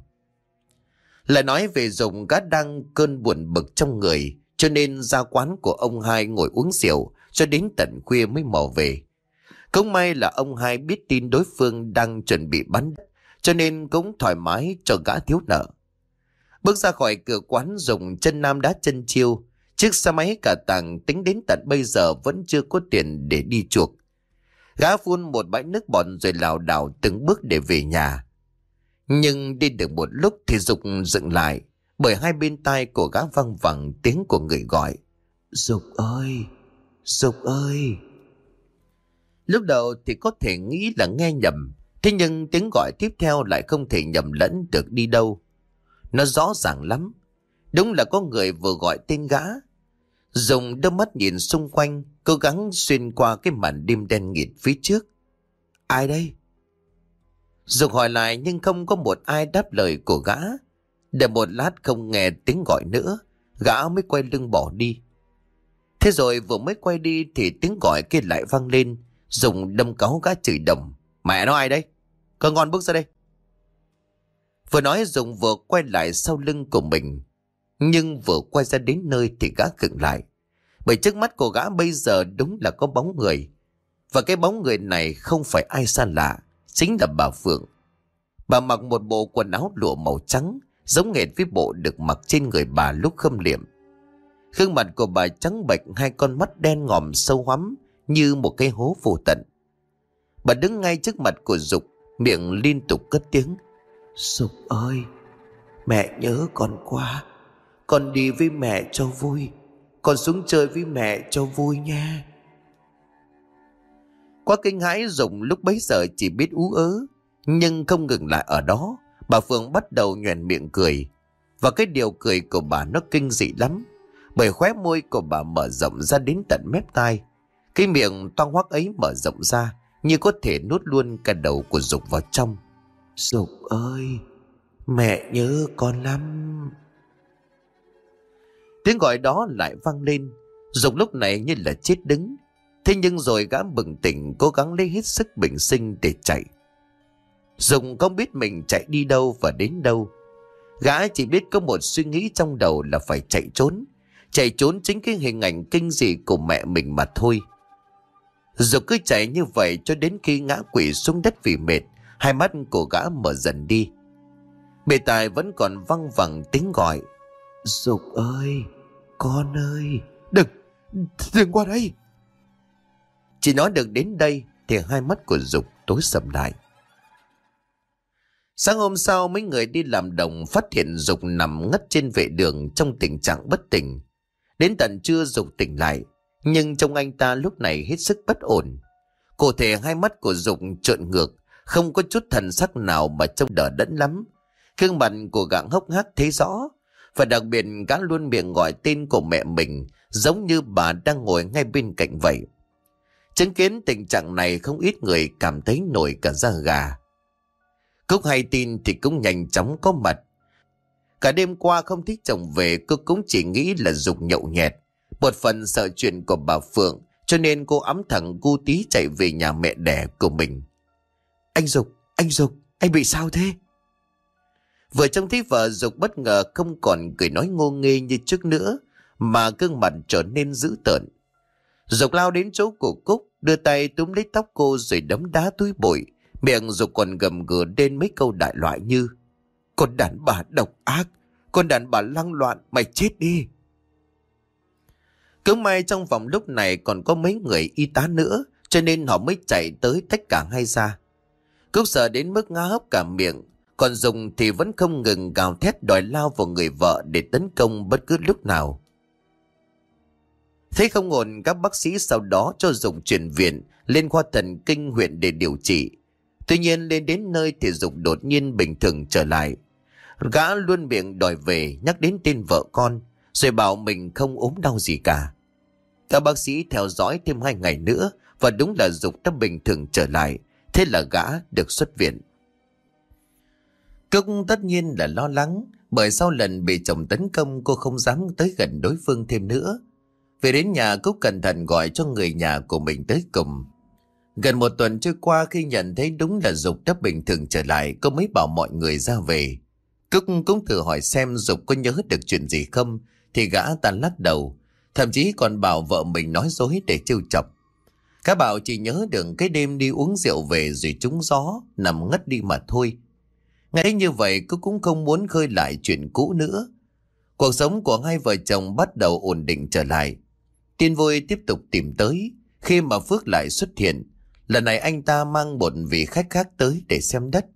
Speaker 1: Lại nói về dùng gã đang cơn buồn bực trong người, cho nên ra quán của ông hai ngồi uống rượu cho đến tận khuya mới mò về. Cũng may là ông hai biết tin đối phương đang chuẩn bị bắn cho nên cũng thoải mái cho gã thiếu nợ. Bước ra khỏi cửa quán dùng chân nam đá chân chiêu, chiếc xe máy cả tàng tính đến tận bây giờ vẫn chưa có tiền để đi chuộc. Gã phun một bãi nước bọt rồi lảo đảo từng bước để về nhà. Nhưng đi được một lúc thì Dục dựng lại, bởi hai bên tai của gã văng vẳng tiếng của người gọi. Dục ơi! Dục ơi! Lúc đầu thì có thể nghĩ là nghe nhầm, thế nhưng tiếng gọi tiếp theo lại không thể nhầm lẫn được đi đâu. Nó rõ ràng lắm. Đúng là có người vừa gọi tên gã. Dùng đôi mắt nhìn xung quanh, cố gắng xuyên qua cái màn đêm đen nghịt phía trước. Ai đây? Dùng hỏi lại nhưng không có một ai đáp lời của gã. Để một lát không nghe tiếng gọi nữa, gã mới quay lưng bỏ đi. Thế rồi vừa mới quay đi thì tiếng gọi kia lại vang lên, dùng đâm cáo gã chửi đồng. Mẹ nó ai đây? Cơ ngon bước ra đây. Vừa nói Dùng vừa quay lại sau lưng của mình. Nhưng vừa quay ra đến nơi thì gã khựng lại. Bởi trước mắt của gã bây giờ đúng là có bóng người. Và cái bóng người này không phải ai xa lạ, chính là bà Phượng. Bà mặc một bộ quần áo lụa màu trắng, giống hệt với bộ được mặc trên người bà lúc khâm liệm. Khương mặt của bà trắng bệch hai con mắt đen ngòm sâu hoắm như một cái hố vô tận. Bà đứng ngay trước mặt của Dục, miệng liên tục cất tiếng. Sục ơi, mẹ nhớ con quá. Con đi với mẹ cho vui. Con xuống chơi với mẹ cho vui nha. Quá kinh hãi Dục lúc bấy giờ chỉ biết ú ớ. Nhưng không ngừng lại ở đó. Bà Phương bắt đầu nhoèn miệng cười. Và cái điều cười của bà nó kinh dị lắm. Bởi khóe môi của bà mở rộng ra đến tận mép tai. Cái miệng toang hoác ấy mở rộng ra như có thể nuốt luôn cả đầu của Dục vào trong. Dục ơi, mẹ nhớ con lắm. Tiếng gọi đó lại vang lên, Dục lúc này như là chết đứng. Thế nhưng rồi gã bừng tỉnh cố gắng lấy hết sức bình sinh để chạy. Dục không biết mình chạy đi đâu và đến đâu. Gã chỉ biết có một suy nghĩ trong đầu là phải chạy trốn. Chạy trốn chính cái hình ảnh kinh dị của mẹ mình mà thôi. Dục cứ chạy như vậy cho đến khi ngã quỵ xuống đất vì mệt, hai mắt của gã mở dần đi. Bề tài vẫn còn văng vẳng tiếng gọi. Dục ơi, con ơi, đừng, đừng qua đây. Chỉ nói được đến đây thì hai mắt của Dục tối sầm lại. Sáng hôm sau mấy người đi làm đồng phát hiện Dục nằm ngất trên vệ đường trong tình trạng bất tỉnh. Đến tận trưa Dục tỉnh lại, nhưng trong anh ta lúc này hết sức bất ổn. Cụ thể hai mắt của Dục trợn ngược, không có chút thần sắc nào mà trông đỡ đẫn lắm. Khương mặt của gã hốc hác thấy rõ, và đặc biệt gã luôn miệng gọi tên của mẹ mình, giống như bà đang ngồi ngay bên cạnh vậy. Chứng kiến tình trạng này không ít người cảm thấy nổi cả da gà. Cúc hay tin thì cũng nhanh chóng có mặt. Cả đêm qua không thích chồng về cô cũng chỉ nghĩ là dục nhậu nhẹt. Một phần sợ chuyện của bà Phượng cho nên cô ấm thẳng gu tí chạy về nhà mẹ đẻ của mình. Anh Dục, anh Dục, anh bị sao thế? Vừa trông thấy vợ Dục bất ngờ không còn cười nói ngô nghê như trước nữa mà gương mặt trở nên dữ tợn. Dục lao đến chỗ của Cúc đưa tay túm lấy tóc cô rồi đấm đá túi bụi miệng Dục còn gầm gừ lên mấy câu đại loại như Con đàn bà độc ác, con đàn bà lăng loạn, mày chết đi. Cứ may trong vòng lúc này còn có mấy người y tá nữa, cho nên họ mới chạy tới tất cả hai ra. Cúc sợ đến mức ngá hốc cả miệng, còn Dùng thì vẫn không ngừng gào thét đòi lao vào người vợ để tấn công bất cứ lúc nào. Thấy không ổn, các bác sĩ sau đó cho Dùng chuyển viện lên khoa thần kinh huyện để điều trị. Tuy nhiên lên đến nơi thì Dùng đột nhiên bình thường trở lại. Gã luôn miệng đòi về nhắc đến tên vợ con, rồi bảo mình không ốm đau gì cả. Các bác sĩ theo dõi thêm hai ngày nữa và đúng là Dục đã bình thường trở lại. Thế là gã được xuất viện. Cúc tất nhiên là lo lắng bởi sau lần bị chồng tấn công cô không dám tới gần đối phương thêm nữa. Về đến nhà Cúc cẩn thận gọi cho người nhà của mình tới cùng. Gần một tuần trôi qua khi nhận thấy đúng là Dục đã bình thường trở lại, cô mới bảo mọi người ra về. Cúc cũng thử hỏi xem Dục có nhớ được chuyện gì không, thì gã ta lắc đầu, thậm chí còn bảo vợ mình nói dối để trêu chọc. Các bảo chỉ nhớ được cái đêm đi uống rượu về rồi trúng gió, nằm ngất đi mà thôi. Ngay như vậy cô cũng không muốn khơi lại chuyện cũ nữa. Cuộc sống của hai vợ chồng bắt đầu ổn định trở lại. Tin vui tiếp tục tìm tới. Khi mà Phước lại xuất hiện, lần này anh ta mang một vị khách khác tới để xem đất.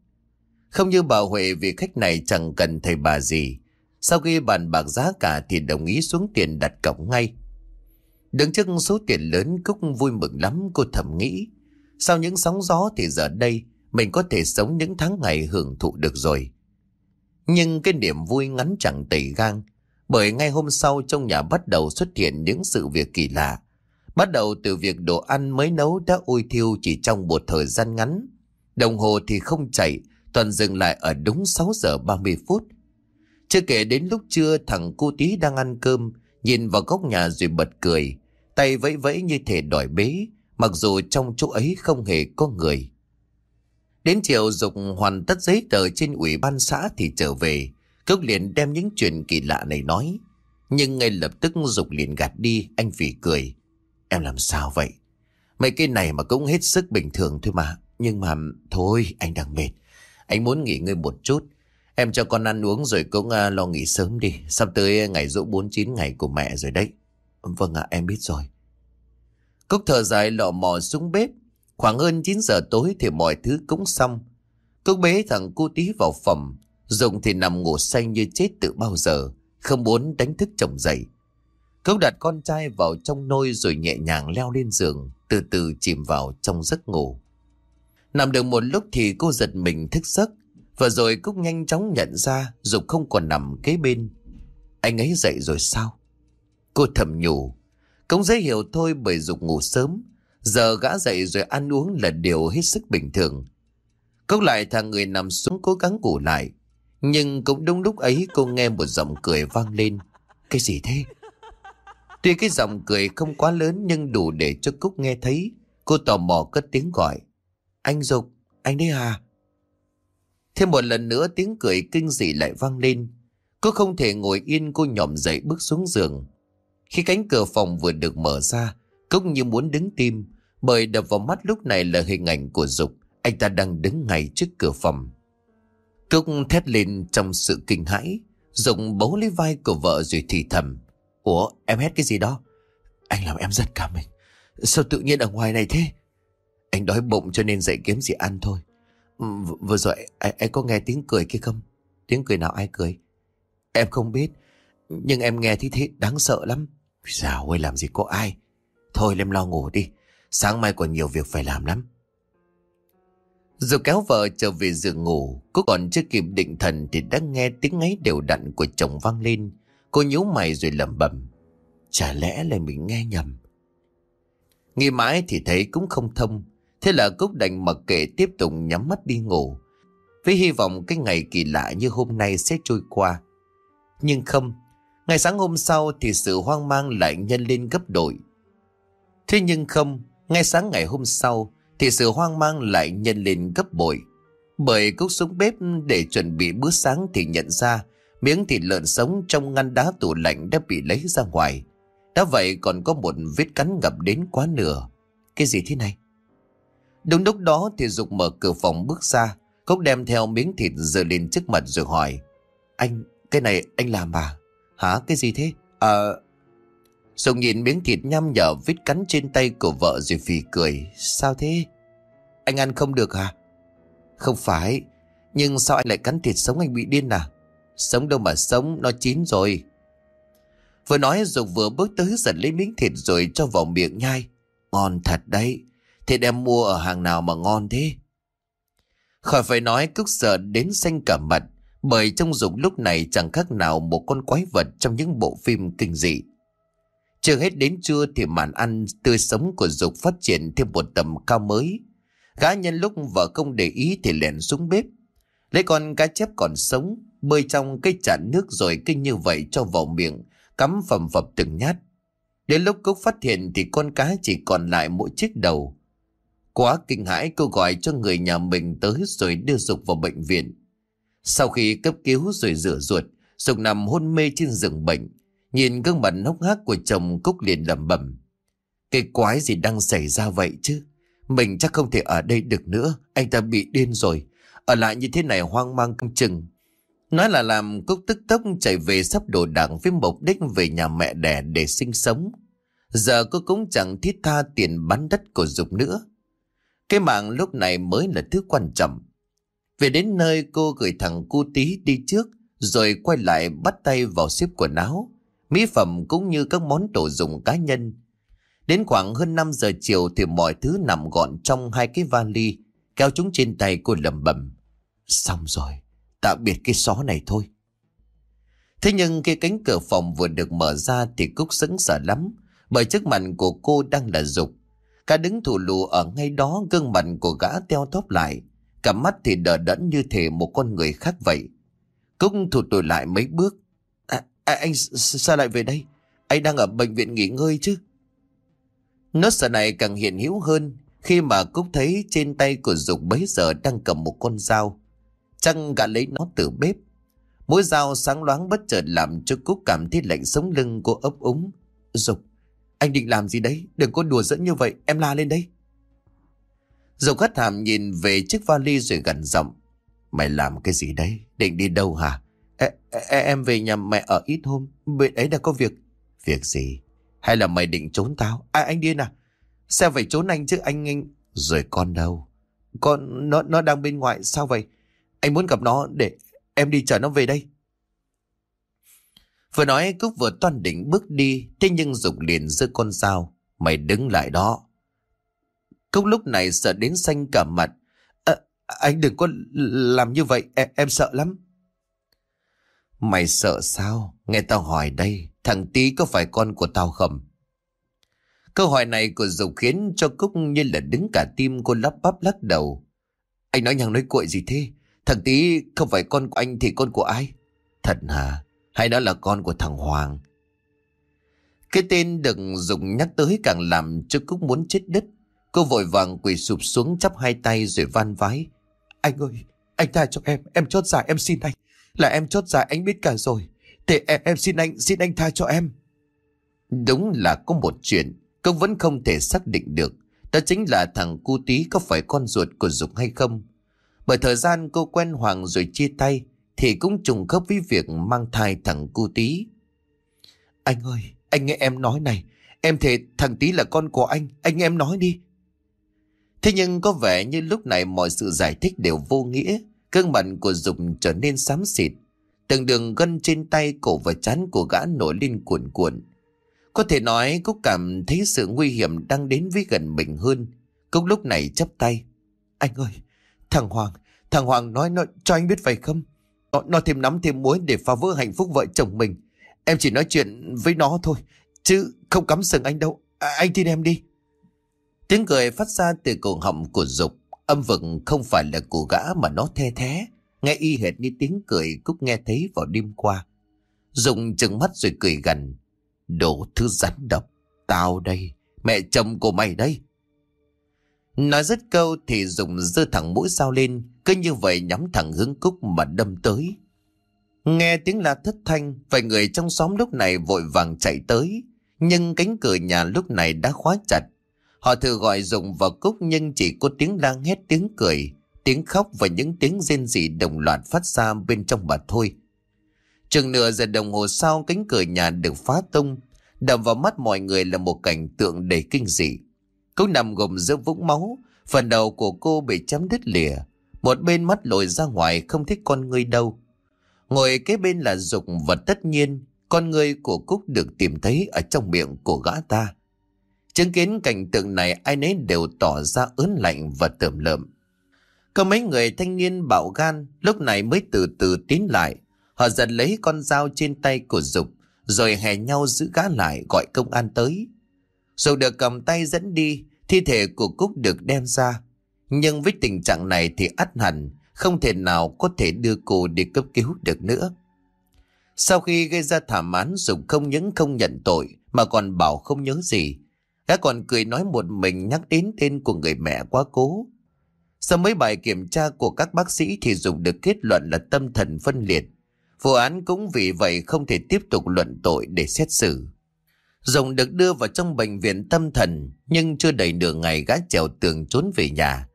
Speaker 1: Không như bà Huệ vị khách này chẳng cần thầy bà gì. Sau khi bàn bạc giá cả thì đồng ý xuống tiền đặt cọc ngay. Đứng trước số tiền lớn Cúc vui mừng lắm cô thầm nghĩ. Sau những sóng gió thì giờ đây mình có thể sống những tháng ngày hưởng thụ được rồi. Nhưng cái niềm vui ngắn chẳng tẩy gang. Bởi ngay hôm sau trong nhà bắt đầu xuất hiện những sự việc kỳ lạ. Bắt đầu từ việc đồ ăn mới nấu đã ôi thiêu chỉ trong một thời gian ngắn. Đồng hồ thì không chạy, toàn dừng lại ở đúng 6 giờ 30 phút. Chưa kể đến lúc trưa thằng cô tí đang ăn cơm, nhìn vào góc nhà rồi bật cười, tay vẫy vẫy như thể đòi bế, mặc dù trong chỗ ấy không hề có người. Đến chiều Dục hoàn tất giấy tờ trên ủy ban xã thì trở về. Cốc liền đem những chuyện kỳ lạ này nói. Nhưng ngay lập tức Dục liền gạt đi, anh vì cười. Em làm sao vậy? Mấy cái này mà cũng hết sức bình thường thôi mà. Nhưng mà thôi anh đang mệt. Anh muốn nghỉ ngơi một chút. Em cho con ăn uống rồi cũng uh, lo nghỉ sớm đi. Sắp tới à, ngày rỗ 49 ngày của mẹ rồi đấy. Vâng ạ, em biết rồi. Cúc thở dài lọ mò xuống bếp. Khoảng hơn 9 giờ tối thì mọi thứ cũng xong. Cúc bế thằng cu tí vào phòng. Dùng thì nằm ngủ say như chết từ bao giờ. Không muốn đánh thức chồng dậy. Cúc đặt con trai vào trong nôi rồi nhẹ nhàng leo lên giường. Từ từ chìm vào trong giấc ngủ. Nằm được một lúc thì cô giật mình thức giấc. Và rồi Cúc nhanh chóng nhận ra Dục không còn nằm kế bên. Anh ấy dậy rồi sao? Cô thầm nhủ. Cũng dễ hiểu thôi bởi Dục ngủ sớm. Giờ gã dậy rồi ăn uống là điều hết sức bình thường. Cốc lại thằng người nằm xuống cố gắng ngủ lại. Nhưng cũng đúng lúc ấy cô nghe một giọng cười vang lên. Cái gì thế? Tuy cái giọng cười không quá lớn nhưng đủ để cho Cúc nghe thấy. Cô tò mò cất tiếng gọi. Anh Dục, anh đấy à? Thêm một lần nữa tiếng cười kinh dị lại vang lên. Cô không thể ngồi yên cô nhòm dậy bước xuống giường. Khi cánh cửa phòng vừa được mở ra, Cúc như muốn đứng tim, bởi đập vào mắt lúc này là hình ảnh của Dục. Anh ta đang đứng ngay trước cửa phòng. Cúc thét lên trong sự kinh hãi. Dục bấu lấy vai của vợ rồi thì thầm. Ủa em hét cái gì đó? Anh làm em giật cả mình. Sao tự nhiên ở ngoài này thế? Anh đói bụng cho nên dậy kiếm gì ăn thôi. Ừ, v vừa rồi anh, anh có nghe tiếng cười kia không? Tiếng cười nào ai cười? Em không biết. Nhưng em nghe thấy thế đáng sợ lắm. Sao ơi làm gì có ai? Thôi em lo ngủ đi. Sáng mai còn nhiều việc phải làm lắm. Rồi kéo vợ trở về giường ngủ, cô còn chưa kịp định thần thì đã nghe tiếng ngáy đều đặn của chồng vang lên. Cô nhíu mày rồi lẩm bẩm. Chả lẽ là mình nghe nhầm? Nghĩ mãi thì thấy cũng không thông. Thế là Cúc đành mặc kệ tiếp tục nhắm mắt đi ngủ. Với hy vọng cái ngày kỳ lạ như hôm nay sẽ trôi qua. Nhưng không, ngày sáng hôm sau thì sự hoang mang lại nhân lên gấp đội. Thế nhưng không, ngay sáng ngày hôm sau thì sự hoang mang lại nhân lên gấp bội. Bởi Cúc xuống bếp để chuẩn bị bữa sáng thì nhận ra miếng thịt lợn sống trong ngăn đá tủ lạnh đã bị lấy ra ngoài. Đã vậy còn có một vết cắn ngập đến quá nửa. Cái gì thế này? Đúng lúc đó thì Dục mở cửa phòng bước ra. Cốc đem theo miếng thịt dựa lên trước mặt rồi hỏi. Anh, cái này anh làm à? Hả, cái gì thế? Ờ... Sùng nhìn miếng thịt nhăm nhở vít cắn trên tay của vợ rồi phì cười. Sao thế? Anh ăn không được hả? Không phải. Nhưng sao anh lại cắn thịt sống anh bị điên à? Sống đâu mà sống, nó chín rồi. Vừa nói Dục vừa bước tới giật lấy miếng thịt rồi cho vào miệng nhai. Ngon thật đấy. Thịt em mua ở hàng nào mà ngon thế? Khỏi phải nói cức sợ đến xanh cả mặt. Bởi trong Dục lúc này chẳng khác nào một con quái vật trong những bộ phim kinh dị. Chưa hết đến trưa thì màn ăn tươi sống của Dục phát triển thêm một tầm cao mới. Gã nhân lúc vợ không để ý thì lèn xuống bếp. Lấy con cá chép còn sống, bơi trong cái chản nước rồi kinh như vậy cho vào miệng, cắm phẩm phập từng nhát. Đến lúc Cúc phát hiện thì con cá chỉ còn lại mỗi chiếc đầu. Quá kinh hãi cô gọi cho người nhà mình tới rồi đưa Dục vào bệnh viện. Sau khi cấp cứu rồi rửa ruột, Dục nằm hôn mê trên giường bệnh. Nhìn gương mặt hốc hác của chồng Cúc liền lẩm bẩm. Cái quái gì đang xảy ra vậy chứ? Mình chắc không thể ở đây được nữa, anh ta bị điên rồi. Ở lại như thế này hoang mang căng chừng. Nói là làm Cúc tức tốc chạy về sắp đồ đạc với mục đích về nhà mẹ đẻ để sinh sống. Giờ cô cũng chẳng thiết tha tiền bán đất của Dục nữa. Cái mạng lúc này mới là thứ quan trọng. Về đến nơi cô gửi thằng cu tí đi trước rồi quay lại bắt tay vào xếp quần áo, mỹ phẩm cũng như các món đồ dùng cá nhân. Đến khoảng hơn 5 giờ chiều thì mọi thứ nằm gọn trong hai cái vali, kéo chúng trên tay cô lầm bẩm. Xong rồi, tạm biệt cái xó này thôi. Thế nhưng khi cánh cửa phòng vừa được mở ra thì Cúc sững sờ lắm, bởi trước mặt của cô đang là Dục. Cả đứng thủ lù ở ngay đó gương mặt của gã teo thóp lại, cả mắt thì đờ đẫn như thể một con người khác vậy. Cúc thụt lùi lại mấy bước. À, à, anh sao lại về đây? Anh đang ở bệnh viện nghỉ ngơi chứ? Nốt sợ này càng hiện hữu hơn khi mà Cúc thấy trên tay của Dục bấy giờ đang cầm một con dao. Chăng gã lấy nó từ bếp. Mũi dao sáng loáng bất chợt làm cho Cúc cảm thấy lạnh sống lưng cô ấp úng. Dục, anh định làm gì đấy? Đừng có đùa dẫn như vậy, em la lên đây. Dầu hất hàm nhìn về chiếc vali rồi gần giọng. Mày làm cái gì đấy? Định đi đâu hả? E, e, em về nhà mẹ ở ít hôm. Bên ấy đã có việc. Việc gì? Hay là mày định trốn tao? À anh điên à? Sao phải trốn anh chứ anh anh... Rồi con đâu? Con nó nó đang bên ngoài sao vậy? Anh muốn gặp nó để em đi chở nó về đây. Vừa nói Cúc vừa toan định bước đi Thế nhưng Dục liền giơ con dao Mày đứng lại đó Cốc lúc này sợ đến xanh cả mặt. À, Anh đừng có làm như vậy em, em sợ lắm. Mày sợ sao? Nghe tao hỏi đây Thằng Tý có phải con của tao không? Câu hỏi này của Dục khiến cho Cúc như là đứng cả tim cô lắp bắp lắc đầu. Anh nói nhằng nói cuội gì thế? Thằng Tý không phải con của anh thì con của ai? Thật hả? Hay đó là con của thằng Hoàng? Cái tên đừng dùng nhắc tới càng làm cho Cúc muốn chết đứt. Cô vội vàng quỳ sụp xuống chắp hai tay rồi van vái. Anh ơi Anh tha cho em Em chốt giải dạ em xin anh. Là em chốt giải dạ anh biết cả rồi. Thế em, em xin anh Xin anh tha cho em. Đúng là có một chuyện Cô vẫn không thể xác định được. Đó chính là thằng cu tí có phải con ruột của Dục hay không. Bởi thời gian cô quen Hoàng rồi chia tay thì cũng trùng khớp với việc mang thai thằng cu tí. Anh ơi, anh nghe em nói này, em thề thằng tí là con của anh, anh nghe em nói đi. Thế nhưng có vẻ như lúc này mọi sự giải thích đều vô nghĩa, cơn mặt của Dục trở nên xám xịt. Từng đường gân trên tay cổ và chán của gã nổi lên cuộn cuộn. Có thể nói Cúc cảm thấy sự nguy hiểm đang đến với gần mình hơn. Cúc lúc này chấp tay. Anh ơi, thằng Hoàng, thằng Hoàng nói nó cho anh biết phải không? Nó, nó thêm nắm thêm muối để phá vỡ hạnh phúc vợ chồng mình. Em chỉ nói chuyện với nó thôi. Chứ không cắm sừng anh đâu. À, anh tin em đi. Tiếng cười phát ra từ cổ họng của Dục. Âm vực không phải là của gã mà nó the thế. Nghe y hệt như tiếng cười Cúc nghe thấy vào đêm qua. Dục chừng mắt rồi cười gần. Đồ thứ rắn độc. Tao đây. Mẹ chồng của mày đây. Nói rất câu thì dùng dơ thẳng mũi sao lên, cứ như vậy nhắm thẳng hướng cúc mà đâm tới. Nghe tiếng la thất thanh, vài người trong xóm lúc này vội vàng chạy tới, nhưng cánh cửa nhà lúc này đã khóa chặt. Họ thử gọi dụng vào cúc nhưng chỉ có tiếng lang hét tiếng cười, tiếng khóc và những tiếng rên rỉ đồng loạt phát ra bên trong bà thôi. Chừng nửa giờ đồng hồ sau cánh cửa nhà được phá tung, đập vào mắt mọi người là một cảnh tượng đầy kinh dị. cúc nằm gồm giữa vũng máu, phần đầu của cô bị chấm đứt lìa. Một bên mắt lồi ra ngoài không thích con người đâu. Ngồi kế bên là Dục và tất nhiên con người của Cúc được tìm thấy ở trong miệng của gã ta. Chứng kiến cảnh tượng này ai nấy đều tỏ ra ớn lạnh và tởm lợm. Có mấy người thanh niên bạo gan lúc này mới từ từ tiến lại. Họ giật lấy con dao trên tay của Dục rồi hè nhau giữ gã lại gọi công an tới. Dục được cầm tay dẫn đi, thi thể của Cúc được đem ra. Nhưng với tình trạng này thì ắt hẳn, không thể nào có thể đưa cô đi cấp cứu được nữa. Sau khi gây ra thảm án Dục không những không nhận tội, mà còn bảo không nhớ gì. Gã còn cười nói một mình nhắc đến tên của người mẹ quá cố. Sau mấy bài kiểm tra của các bác sĩ thì dùng được kết luận là tâm thần phân liệt. Vụ án cũng vì vậy không thể tiếp tục luận tội để xét xử. Rồng được đưa vào trong bệnh viện tâm thần, nhưng chưa đầy nửa ngày gã trèo tường trốn về nhà.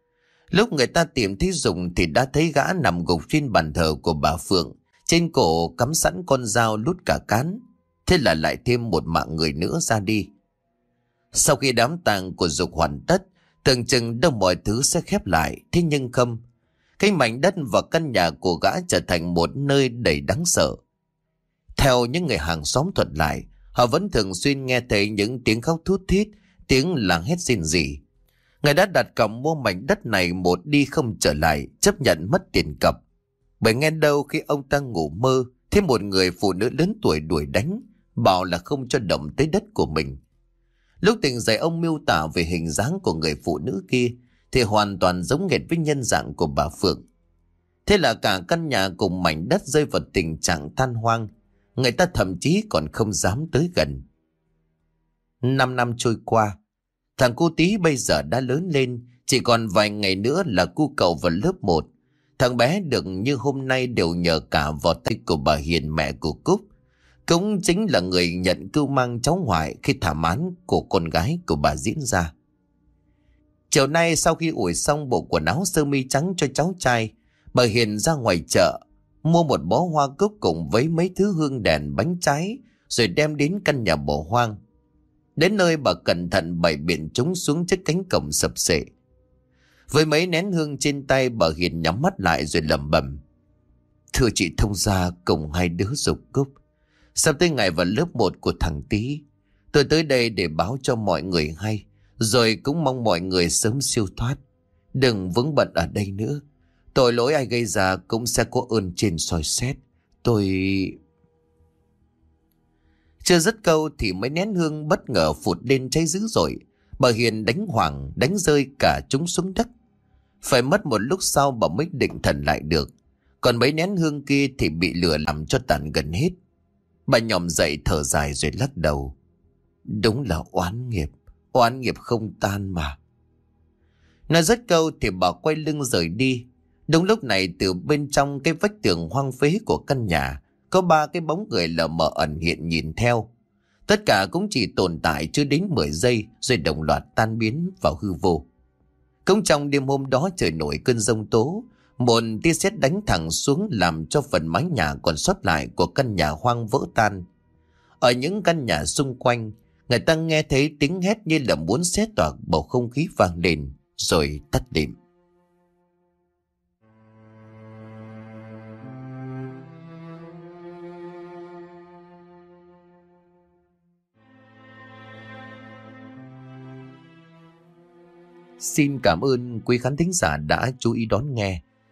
Speaker 1: Lúc người ta tìm thấy Dùng thì đã thấy gã nằm gục trên bàn thờ của bà Phượng. Trên cổ cắm sẵn con dao lút cả cán. Thế là lại thêm một mạng người nữa ra đi. Sau khi đám tang của Dục hoàn tất, tưởng chừng đâu mọi thứ sẽ khép lại, thế nhưng không. Cái mảnh đất và căn nhà của gã trở thành một nơi đầy đáng sợ. Theo những người hàng xóm thuật lại, họ vẫn thường xuyên nghe thấy những tiếng khóc thút thít, tiếng làng hét xin gì. người đã đặt cọc mua mảnh đất này một đi không trở lại, chấp nhận mất tiền cọc. Bởi nghe đâu khi ông ta ngủ mơ, thêm một người phụ nữ lớn tuổi đuổi đánh, bảo là không cho động tới đất của mình. Lúc tỉnh dậy ông miêu tả về hình dáng của người phụ nữ kia thì hoàn toàn giống nghệt với nhân dạng của bà Phượng. Thế là cả căn nhà cùng mảnh đất rơi vào tình trạng than hoang, người ta thậm chí còn không dám tới gần. Năm năm trôi qua, thằng cu tí bây giờ đã lớn lên, chỉ còn vài ngày nữa là cu cậu vào lớp 1. Thằng bé được như hôm nay đều nhờ cả vào tay của bà Hiền mẹ của Cúc cũng chính là người nhận cưu mang cháu ngoại khi thảm án của con gái của bà diễn ra. Chiều nay sau khi ủi xong bộ quần áo sơ mi trắng cho cháu trai, bà Hiền ra ngoài chợ, mua một bó hoa cúc cùng với mấy thứ hương đèn bánh trái, rồi đem đến căn nhà bỏ hoang. Đến nơi bà cẩn thận bày biện chúng xuống chiếc cánh cổng sập sệ. Với mấy nén hương trên tay bà Hiền nhắm mắt lại rồi lẩm bẩm. Thưa chị thông gia cùng hai đứa dục cúc. Sắp tới ngày vào lớp 1 của thằng Tý. Tôi tới đây để báo cho mọi người hay, Rồi cũng mong mọi người sớm siêu thoát. Đừng vững bận ở đây nữa. Tội lỗi ai gây ra cũng sẽ có ơn trên soi xét. Tôi... Chưa dứt câu thì mấy nén hương bất ngờ phụt lên cháy dữ dội. Bà Hiền đánh hoảng, đánh rơi cả chúng xuống đất. Phải mất một lúc sau bà mới định thần lại được. Còn mấy nén hương kia thì bị lửa làm cho tàn gần hết. Bà nhòm dậy thở dài rồi lắc đầu. Đúng là oán nghiệp, oán nghiệp không tan mà. Nói rất câu thì bà quay lưng rời đi. Đúng lúc này từ bên trong cái vách tường hoang phế của căn nhà, có ba cái bóng người lờ mờ ẩn hiện nhìn theo. Tất cả cũng chỉ tồn tại chưa đến 10 giây rồi đồng loạt tan biến vào hư vô. Cũng trong đêm hôm đó trời nổi cơn rông tố, một tia sét đánh thẳng xuống làm cho phần mái nhà còn sót lại của căn nhà hoang vỡ tan. Ở những căn nhà xung quanh, người ta nghe thấy tiếng hét như là muốn xé toạc bầu không khí vang lên, rồi tắt điểm Xin cảm ơn quý khán thính giả đã chú ý đón nghe.